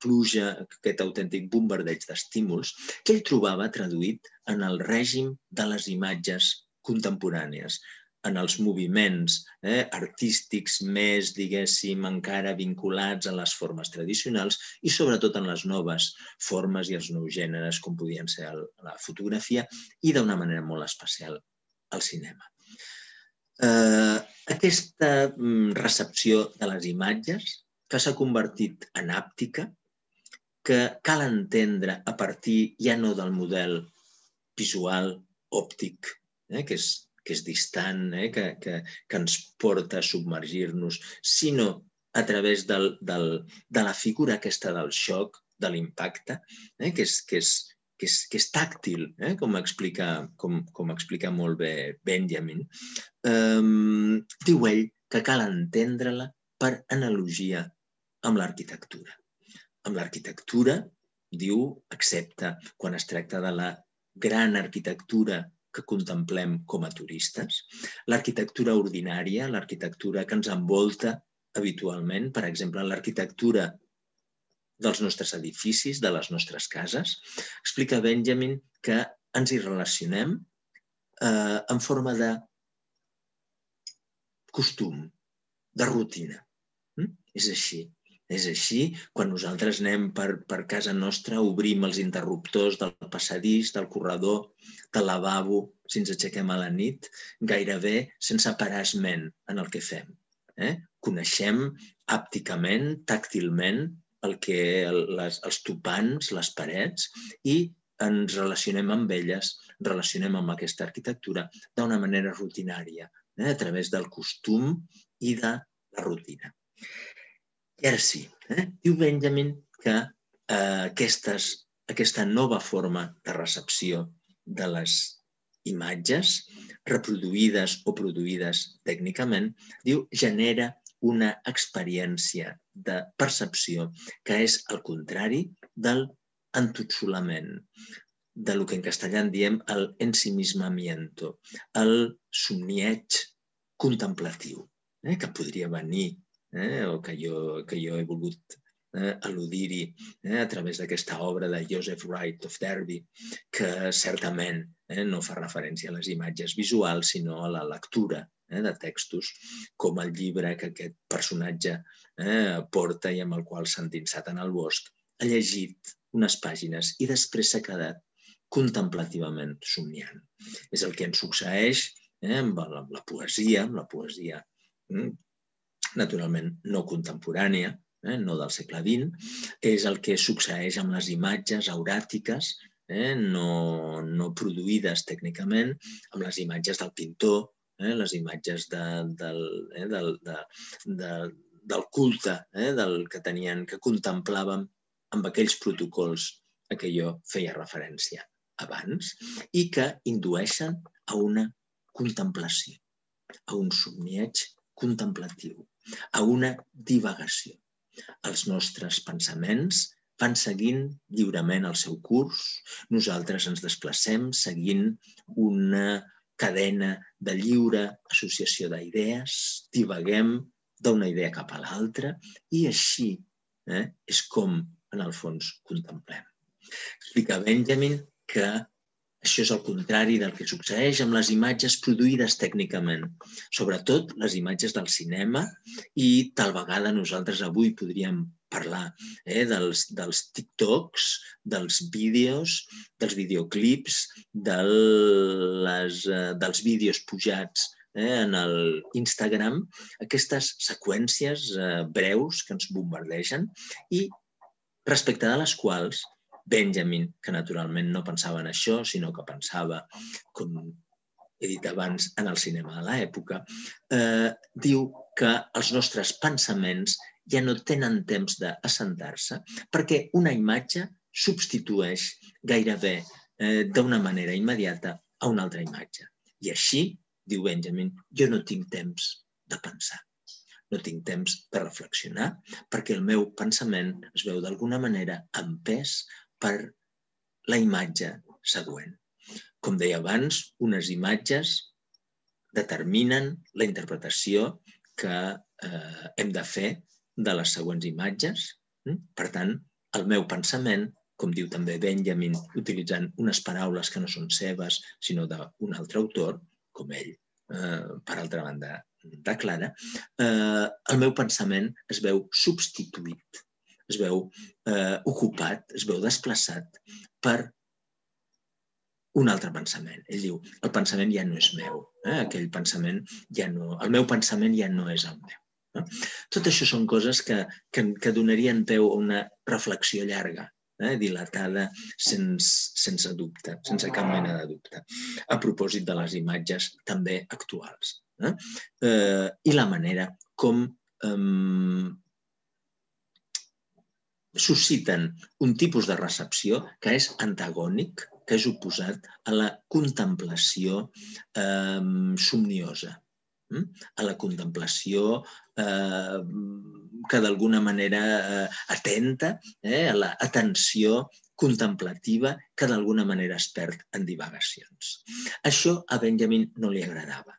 pluja, aquest autèntic bombardeig d'estímuls que ell trobava traduït en el règim de les imatges contemporànies, en els moviments eh, artístics més, diguéssim, encara vinculats a les formes tradicionals i sobretot en les noves formes i els nous gèneres, com podien ser el, la fotografia i d'una manera molt especial el cinema. Eh, aquesta mm, recepció de les imatges que s'ha convertit en àptica, que cal entendre a partir ja no del model visual, òptic, eh, que és que és distant, eh? que, que, que ens porta a submergir-nos, sinó a través del, del, de la figura aquesta del xoc, de l'impacte, eh? que, és, que, és, que, és, que és tàctil, eh? com, explica, com, com explica molt bé Benjamin. Um, diu ell que cal entendre-la per analogia amb l'arquitectura. Amb l'arquitectura, diu, excepte quan es tracta de la gran arquitectura que contemplem com a turistes, l'arquitectura ordinària, l'arquitectura que ens envolta habitualment, per exemple, l'arquitectura dels nostres edificis, de les nostres cases, explica Benjamin que ens hi relacionem eh, en forma de costum, de rutina. Mm? És així. És així, quan nosaltres anem per, per casa nostra, obrim els interruptors del passadís, del corredor, del lavabo, si ens aixequem a la nit, gairebé sense parar esment en el que fem. Eh? Coneixem àpticament, tàctilment, el que, les, els topants, les parets, i ens relacionem amb elles, relacionem amb aquesta arquitectura d'una manera rutinària, eh? a través del costum i de la rutina. I sí, eh? diu Benjamin que eh, aquestes, aquesta nova forma de recepció de les imatges reproduïdes o produïdes tècnicament, diu, genera una experiència de percepció que és el contrari del entutsolament, de lo que en castellà en diem el ensimismamiento, el somnieig contemplatiu, eh, que podria venir eh, o que jo, que jo he volgut eh, al·ludir-hi eh, a través d'aquesta obra de Joseph Wright of Derby, que certament eh, no fa referència a les imatges visuals, sinó a la lectura eh, de textos, com el llibre que aquest personatge eh, porta i amb el qual s'ha endinsat en el bosc, ha llegit unes pàgines i després s'ha quedat contemplativament somniant. És el que ens succeeix eh, amb, la, amb la poesia, amb la poesia mm, naturalment no contemporània, eh, no del segle XX, és el que succeeix amb les imatges auràtiques, eh, no, no produïdes tècnicament, amb les imatges del pintor, eh, les imatges de, del, eh, del, de, de, del culte eh, del que tenien, que contemplàvem amb aquells protocols a què jo feia referència abans i que indueixen a una contemplació, a un somnieig contemplatiu, a una divagació. Els nostres pensaments van seguint lliurement el seu curs, nosaltres ens desplacem seguint una cadena de lliure associació d'idees, divaguem d'una idea cap a l'altra i així eh, és com, en el fons, contemplem. Explica Benjamin que això és el contrari del que succeeix amb les imatges produïdes tècnicament, sobretot les imatges del cinema i tal vegada nosaltres avui podríem parlar eh, dels, dels TikToks, dels vídeos, dels videoclips, de les, eh, dels vídeos pujats eh, en el Instagram, aquestes seqüències eh, breus que ens bombardegen i respecte de les quals Benjamin, que naturalment no pensava en això, sinó que pensava, com he dit abans, en el cinema de l'època, eh, diu que els nostres pensaments ja no tenen temps d'assentar-se perquè una imatge substitueix gairebé eh, d'una manera immediata a una altra imatge. I així, diu Benjamin, jo no tinc temps de pensar. No tinc temps de reflexionar perquè el meu pensament es veu d'alguna manera empès per la imatge següent. Com deia abans, unes imatges determinen la interpretació que eh, hem de fer de les següents imatges. Mm? Per tant, el meu pensament, com diu també Benjamin, utilitzant unes paraules que no són seves, sinó d'un altre autor, com ell, eh, per altra banda, declara, eh, el meu pensament es veu substituït es veu eh, ocupat, es veu desplaçat per un altre pensament. Ell diu, el pensament ja no és meu, eh? aquell pensament ja no, el meu pensament ja no és el meu. Eh? Tot això són coses que, que, que donarien peu a una reflexió llarga eh, dilatada, sense, sense dubte, sense cap mena de dubte, a propòsit de les imatges també actuals. Eh? Eh, I la manera com eh, susciten un tipus de recepció que és antagònic, que és oposat a la contemplació eh, somniosa, hm? a la contemplació eh, que d'alguna manera eh, atenta, eh, a l'atenció contemplativa que d'alguna manera es perd en divagacions. Això a Benjamin no li agradava.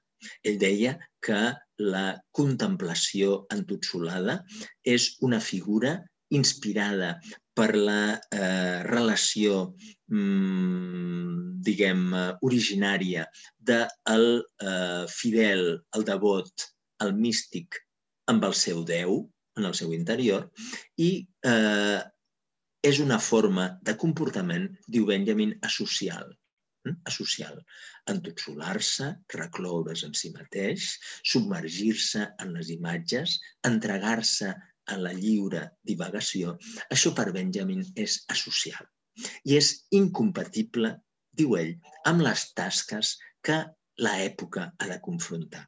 Ell deia que la contemplació entotsolada és una figura inspirada per la eh, relació, mm, diguem, originària del eh, fidel, el devot, el místic amb el seu Déu, en el seu interior, i eh, és una forma de comportament, diu Benjamin, asocial. Hm? Asocial. Entotsolar-se, recloure's en si mateix, submergir-se en les imatges, entregar-se a la lliure divagació, això per Benjamin és asocial i és incompatible, diu ell, amb les tasques que l'època ha de confrontar.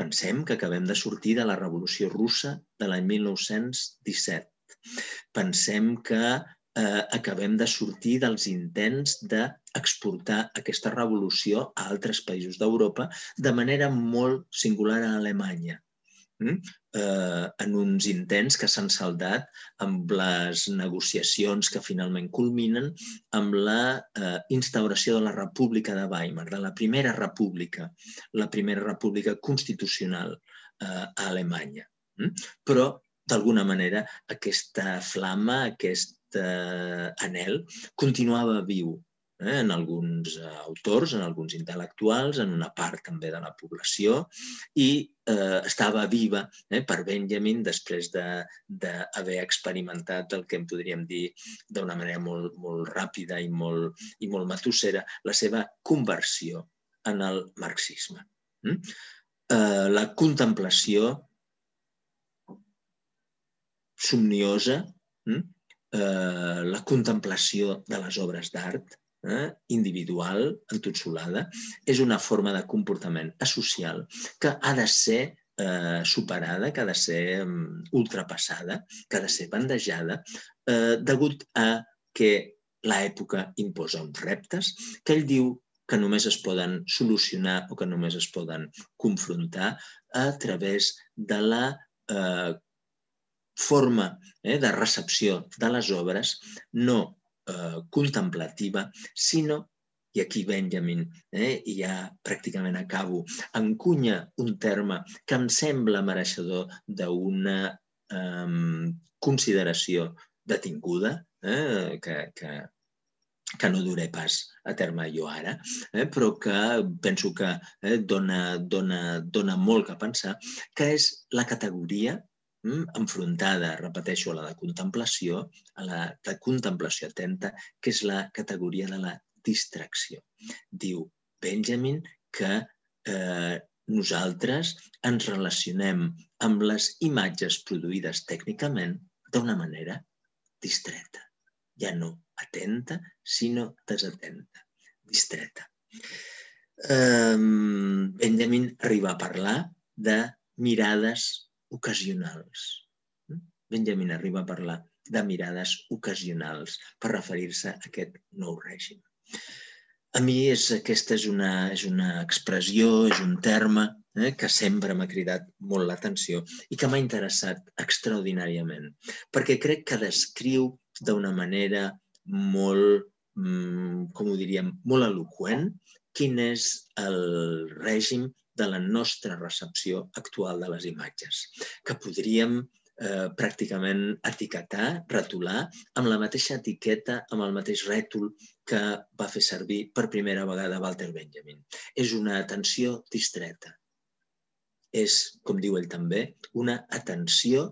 Pensem que acabem de sortir de la Revolució Russa de l'any 1917. Pensem que eh, acabem de sortir dels intents d'exportar aquesta revolució a altres països d'Europa de manera molt singular a Alemanya? Eh, en uns intents que s'han saldat amb les negociacions que finalment culminen amb la eh, instauració de la República de Weimar, de la primera república, la primera república constitucional eh, a Alemanya. Mm? Però, d'alguna manera, aquesta flama, aquest eh, anel, continuava viu eh, en alguns eh, autors, en alguns intel·lectuals, en una part també de la població, i eh, estava viva eh, per Benjamin després d'haver experimentat el que en podríem dir d'una manera molt, molt ràpida i molt, i molt matussera, la seva conversió en el marxisme. Mm? Eh, la contemplació somniosa, mm? eh, la contemplació de les obres d'art, eh, individual, entotsolada, és una forma de comportament asocial que ha de ser eh, superada, que ha de ser um, ultrapassada, que ha de ser bandejada, eh, degut a que l'època imposa uns reptes que ell diu que només es poden solucionar o que només es poden confrontar a través de la eh, forma eh, de recepció de les obres no eh, contemplativa, sinó, i aquí Benjamin, eh, i ja pràcticament acabo, encunya un terme que em sembla mereixedor d'una eh, consideració detinguda, eh, que, que, que no duré pas a terme jo ara, eh, però que penso que eh, dona, dona, dona molt que pensar, que és la categoria enfrontada, repeteixo, a la de contemplació, a la de contemplació atenta, que és la categoria de la distracció. Diu Benjamin que eh, nosaltres ens relacionem amb les imatges produïdes tècnicament d'una manera distreta. Ja no atenta, sinó desatenta, distreta. Eh, Benjamin arriba a parlar de mirades ocasionals. Mm? Benjamin arriba a parlar de mirades ocasionals per referir-se a aquest nou règim. A mi és, aquesta és una, és una expressió, és un terme eh, que sempre m'ha cridat molt l'atenció i que m'ha interessat extraordinàriament, perquè crec que descriu d'una manera molt, mm, com ho diríem, molt eloquent quin és el règim de la nostra recepció actual de les imatges, que podríem eh, pràcticament etiquetar, retolar, amb la mateixa etiqueta, amb el mateix rètol que va fer servir per primera vegada Walter Benjamin. És una atenció distreta. És, com diu ell també, una atenció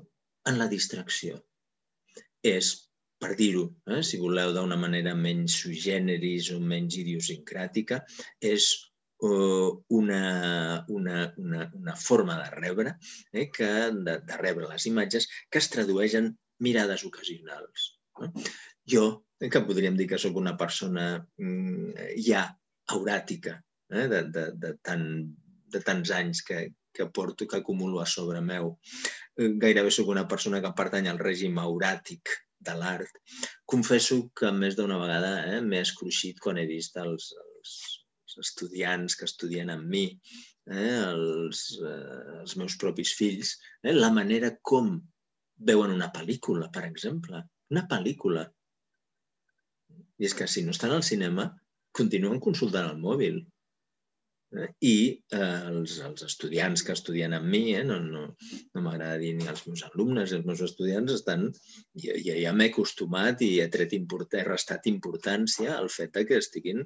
en la distracció. És, per dir-ho, eh, si voleu d'una manera menys sui generis o menys idiosincràtica, és una, una, una, una forma de rebre, eh, que, de, de rebre les imatges, que es tradueix en mirades ocasionals. No? Jo que podríem dir que sóc una persona mm, ja auràtica, eh? de, de, de, tant, de tants anys que, que porto, que acumulo a sobre meu. Eh, gairebé sóc una persona que pertany al règim auràtic de l'art. Confesso que més d'una vegada eh, m'he escruixit quan he vist els, els, els estudiants que estudien amb mi, eh, els, eh, els meus propis fills, eh, la manera com veuen una pel·lícula, per exemple. Una pel·lícula. I és que si no estan al cinema, continuen consultant el mòbil. I eh, els, els estudiants que estudien amb mi, eh, no, no, no m'agrada dir ni els meus alumnes, els meus estudiants estan, ja, ja, ja m'he acostumat i he tret import, he restat importància al fet de que estiguin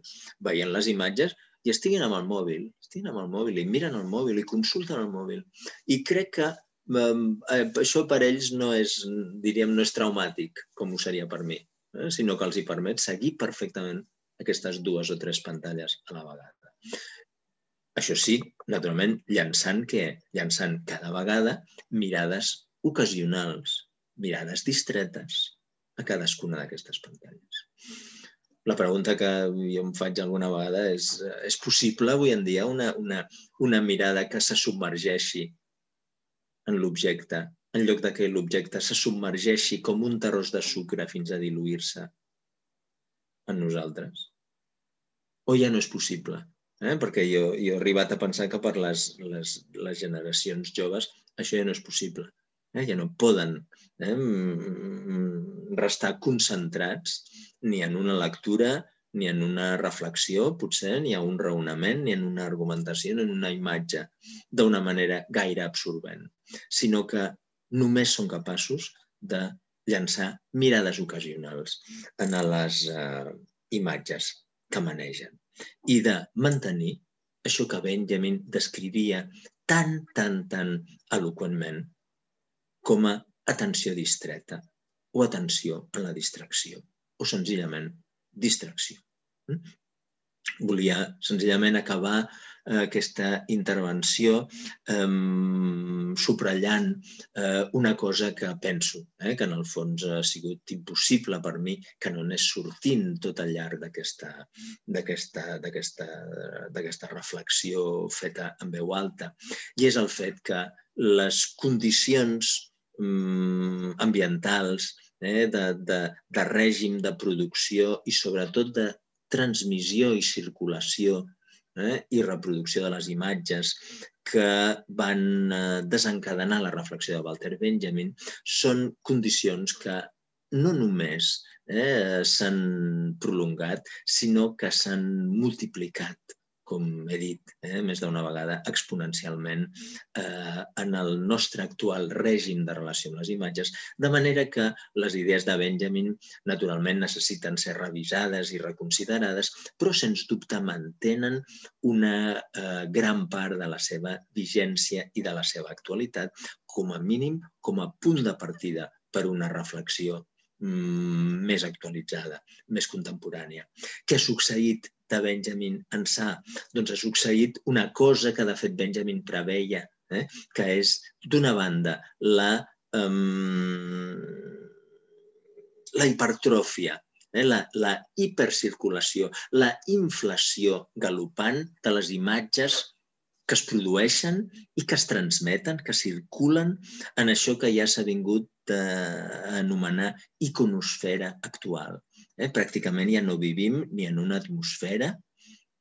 veient les imatges i estiguin amb el mòbil, estiguin amb el mòbil i miren el mòbil i consulten el mòbil. I crec que eh, això per ells no és, diríem, no és traumàtic, com ho seria per mi, eh, sinó que els hi permet seguir perfectament aquestes dues o tres pantalles a la vegada. Això sí, naturalment, llançant què? Llançant cada vegada mirades ocasionals, mirades distretes a cadascuna d'aquestes pantalles. La pregunta que jo em faig alguna vegada és, és possible avui en dia una, una, una mirada que se submergeixi en l'objecte, en lloc de que l'objecte se submergeixi com un terròs de sucre fins a diluir-se en nosaltres? O ja no és possible? Eh? Perquè jo, jo he arribat a pensar que per les, les, les generacions joves això ja no és possible. Eh? Ja no poden eh? restar concentrats ni en una lectura, ni en una reflexió, potser, ni en un raonament, ni en una argumentació, ni en una imatge d'una manera gaire absorbent, sinó que només són capaços de llançar mirades ocasionals en les eh, imatges que manegen i de mantenir això que Benjamin descrivia tan, tan, tan eloquentment com a atenció distreta o atenció a la distracció o senzillament distracció. Hm? Volia senzillament acabar aquesta intervenció eh, subratllant eh, una cosa que penso, eh, que en el fons ha sigut impossible per mi que no anés sortint tot al llarg d'aquesta reflexió feta en veu alta. I és el fet que les condicions mm, ambientals, eh, de, de, de règim de producció i sobretot de transmissió i circulació eh, i reproducció de les imatges que van eh, desencadenar la reflexió de Walter Benjamin són condicions que no només eh, s'han prolongat, sinó que s'han multiplicat com he dit eh, més d'una vegada, exponencialment eh, en el nostre actual règim de relació amb les imatges, de manera que les idees de Benjamin naturalment necessiten ser revisades i reconsiderades, però sens dubte mantenen una eh, gran part de la seva vigència i de la seva actualitat, com a mínim com a punt de partida per una reflexió més actualitzada, més contemporània. Què ha succeït de Benjamin ençà? Doncs ha succeït una cosa que de fet Benjamin preveia, eh? que és, d'una banda, la, um, la hipertròfia, eh? la, la hipercirculació, la inflació galopant de les imatges que es produeixen i que es transmeten, que circulen en això que ja s'ha vingut anomenar iconosfera actual. Eh? Pràcticament ja no vivim ni en una atmosfera,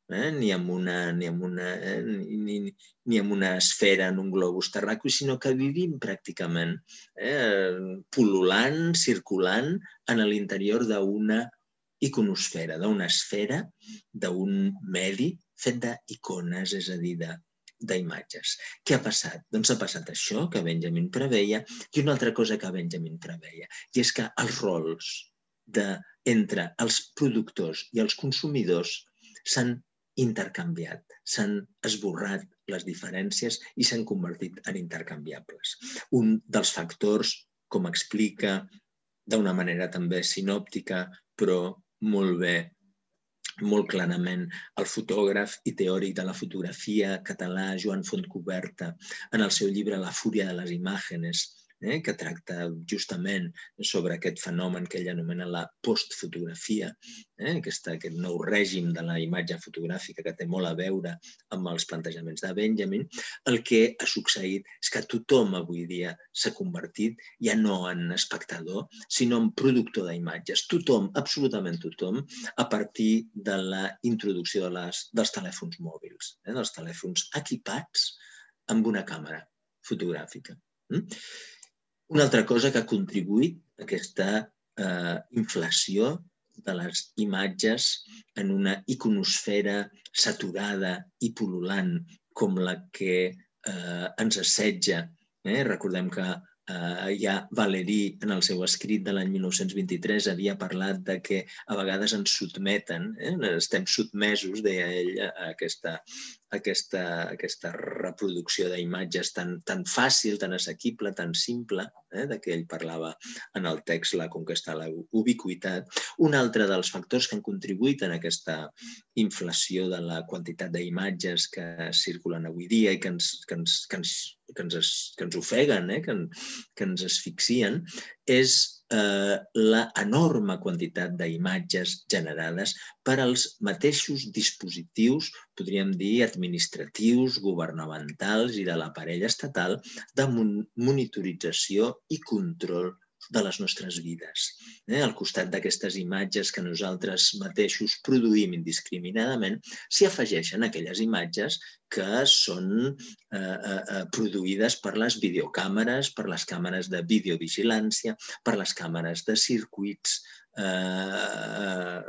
eh? ni, en una, ni, en una, eh? ni, ni en una esfera, en un globus terràquil, sinó que vivim pràcticament eh? pol·lulant, circulant en l'interior d'una iconosfera, d'una esfera, d'un medi fet d'icones, és a dir, d'imatges. Què ha passat? Doncs ha passat això que Benjamin preveia i una altra cosa que Benjamin preveia, i és que els rols de, entre els productors i els consumidors s'han intercanviat, s'han esborrat les diferències i s'han convertit en intercanviables. Un dels factors, com explica d'una manera també sinòptica, però molt bé, molt clarament, el fotògraf i teòric de la fotografia català Joan Fontcoberta en el seu llibre La fúria de les imàgenes, eh, que tracta justament sobre aquest fenomen que ell anomena la postfotografia, eh, aquesta, aquest nou règim de la imatge fotogràfica que té molt a veure amb els plantejaments de Benjamin, el que ha succeït és que tothom avui dia s'ha convertit ja no en espectador, sinó en productor d'imatges. Tothom, absolutament tothom, a partir de la introducció de les, dels telèfons mòbils, eh, dels telèfons equipats amb una càmera fotogràfica. Mm? Una altra cosa que ha contribuït a aquesta eh, inflació de les imatges en una iconosfera saturada i pol·lulant com la que eh, ens assetja. Eh? Recordem que eh, ja Valéry, en el seu escrit de l'any 1923, havia parlat de que a vegades ens sotmeten, eh? estem sotmesos, deia ell, a aquesta aquesta, aquesta reproducció d'imatges tan, tan fàcil, tan assequible, tan simple, eh, de què ell parlava en el text La conquesta de la ubiquitat. Un altre dels factors que han contribuït en aquesta inflació de la quantitat d'imatges que circulen avui dia i que ens, que ens, que ens, que ens, es, que ens ofeguen, eh, que, en, que ens asfixien, és eh, la enorme quantitat d'imatges generades per als mateixos dispositius, podríem dir, administratius, governamentals i de l'aparell estatal de monitorització i control de les nostres vides. Eh? Al costat d'aquestes imatges que nosaltres mateixos produïm indiscriminadament, s'hi afegeixen aquelles imatges que són eh, eh, eh, produïdes per les videocàmeres, per les càmeres de videovigilància, per les càmeres de circuits eh,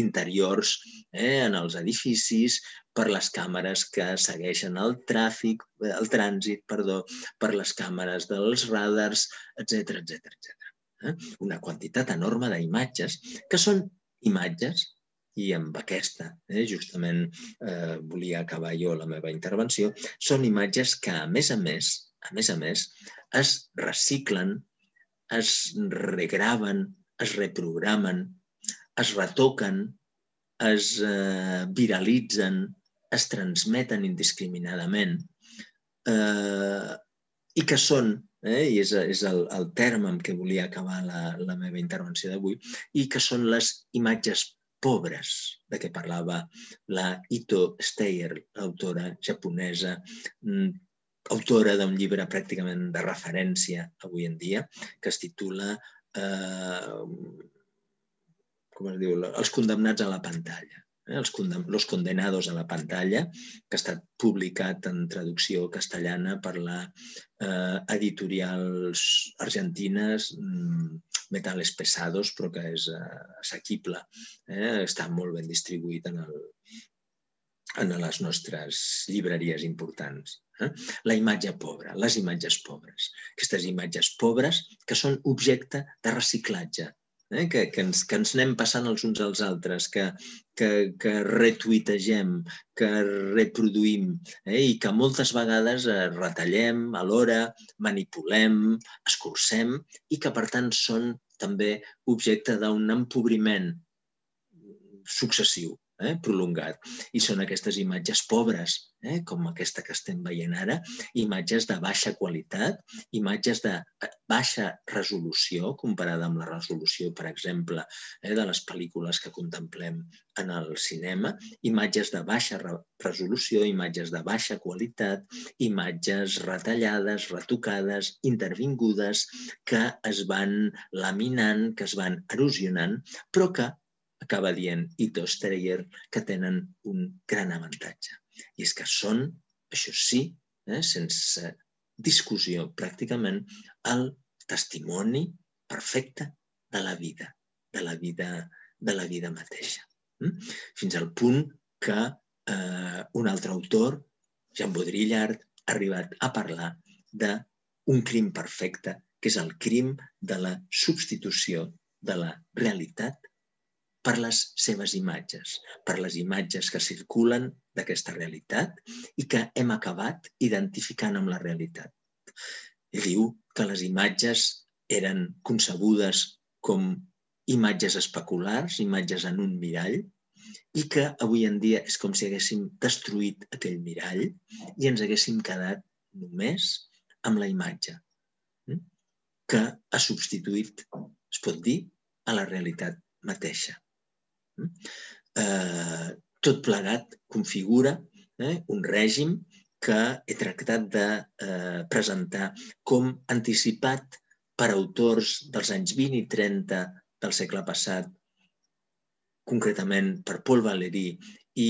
interiors eh, en els edificis, per les càmeres que segueixen el tràfic, el trànsit, perdó, per les càmeres dels radars, etc etc etc. Eh? Una quantitat enorme d'imatges que són imatges i amb aquesta, eh, justament eh, volia acabar jo la meva intervenció, són imatges que, a més a més, a més a més, es reciclen, es regraven, es reprogramen, es retoquen, es eh, viralitzen, es transmeten indiscriminadament eh, i que són, eh, i és, és el, el terme amb què volia acabar la, la meva intervenció d'avui, i que són les imatges pobres de què parlava la Ito Steyer, l'autora japonesa, mm, autora d'un llibre pràcticament de referència avui en dia, que es titula eh, com es diu, els condemnats a la pantalla. Eh, els condem Los condenados a la pantalla, que ha estat publicat en traducció castellana per la eh, editorials argentines mm, Metales Pesados, però que és eh, assequible. Eh? Està molt ben distribuït en, el, en les nostres llibreries importants. Eh? La imatge pobra, les imatges pobres. Aquestes imatges pobres que són objecte de reciclatge, eh? que, que, ens, que ens anem passant els uns als altres, que, que, que retuitegem, que reproduïm eh? i que moltes vegades eh, retallem alhora, manipulem, escurcem i que per tant són també objecte d'un empobriment successiu eh, prolongat. I són aquestes imatges pobres, eh, com aquesta que estem veient ara, imatges de baixa qualitat, imatges de eh, baixa resolució comparada amb la resolució, per exemple, eh, de les pel·lícules que contemplem en el cinema, imatges de baixa resolució, imatges de baixa qualitat, imatges retallades, retocades, intervingudes, que es van laminant, que es van erosionant, però que acaba dient Ito Steyer que tenen un gran avantatge. I és que són, això sí, eh, sense discussió pràcticament, el testimoni perfecte de la vida, de la vida, de la vida mateixa. Mm? Fins al punt que eh, un altre autor, Jean Baudrillard, ha arribat a parlar d'un crim perfecte, que és el crim de la substitució de la realitat per les seves imatges, per les imatges que circulen d'aquesta realitat i que hem acabat identificant amb la realitat. Ell diu que les imatges eren concebudes com imatges especulars, imatges en un mirall, i que avui en dia és com si haguéssim destruït aquell mirall i ens haguéssim quedat només amb la imatge. Mm? que ha substituït, es pot dir, a la realitat mateixa. Eh, tot plegat configura eh, un règim que he tractat de eh, presentar com anticipat per autors dels anys 20 i 30 del segle passat, concretament per Paul Valéry i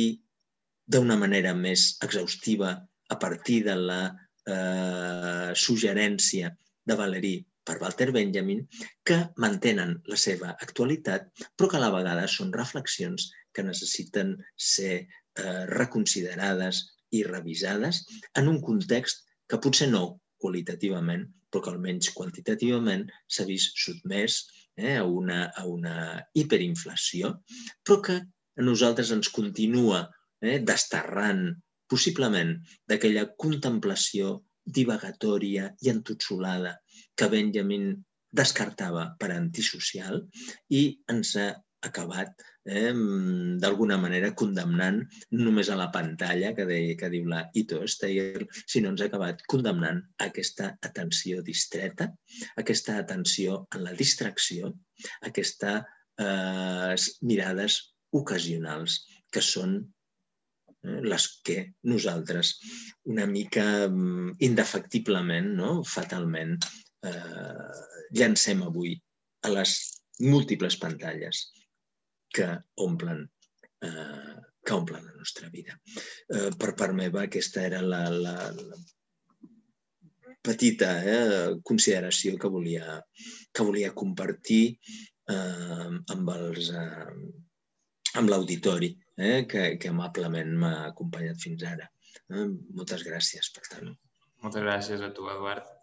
d'una manera més exhaustiva a partir de la eh, suggerència de Valéry per Walter Benjamin, que mantenen la seva actualitat, però que a la vegada són reflexions que necessiten ser eh, reconsiderades i revisades en un context que potser no qualitativament, però que almenys quantitativament s'ha vist sotmès eh, a, una, a una hiperinflació, però que a nosaltres ens continua eh, desterrant possiblement d'aquella contemplació divagatòria i entotsolada que Benjamin descartava per antisocial i ens ha acabat eh, d'alguna manera condemnant només a la pantalla que, de, que diu la Ito Steyer, sinó ens ha acabat condemnant aquesta atenció distreta, aquesta atenció en la distracció, aquesta eh, mirades ocasionals que són les que nosaltres una mica indefectiblement, no? fatalment, eh, llancem avui a les múltiples pantalles que omplen, eh, que omplen la nostra vida. Eh, per part meva, aquesta era la, la, la petita eh, consideració que volia, que volia compartir eh, amb els, eh, amb l'auditori eh, que, que amablement m'ha acompanyat fins ara. Eh? Moltes gràcies, per tant. Moltes gràcies a tu, Eduard.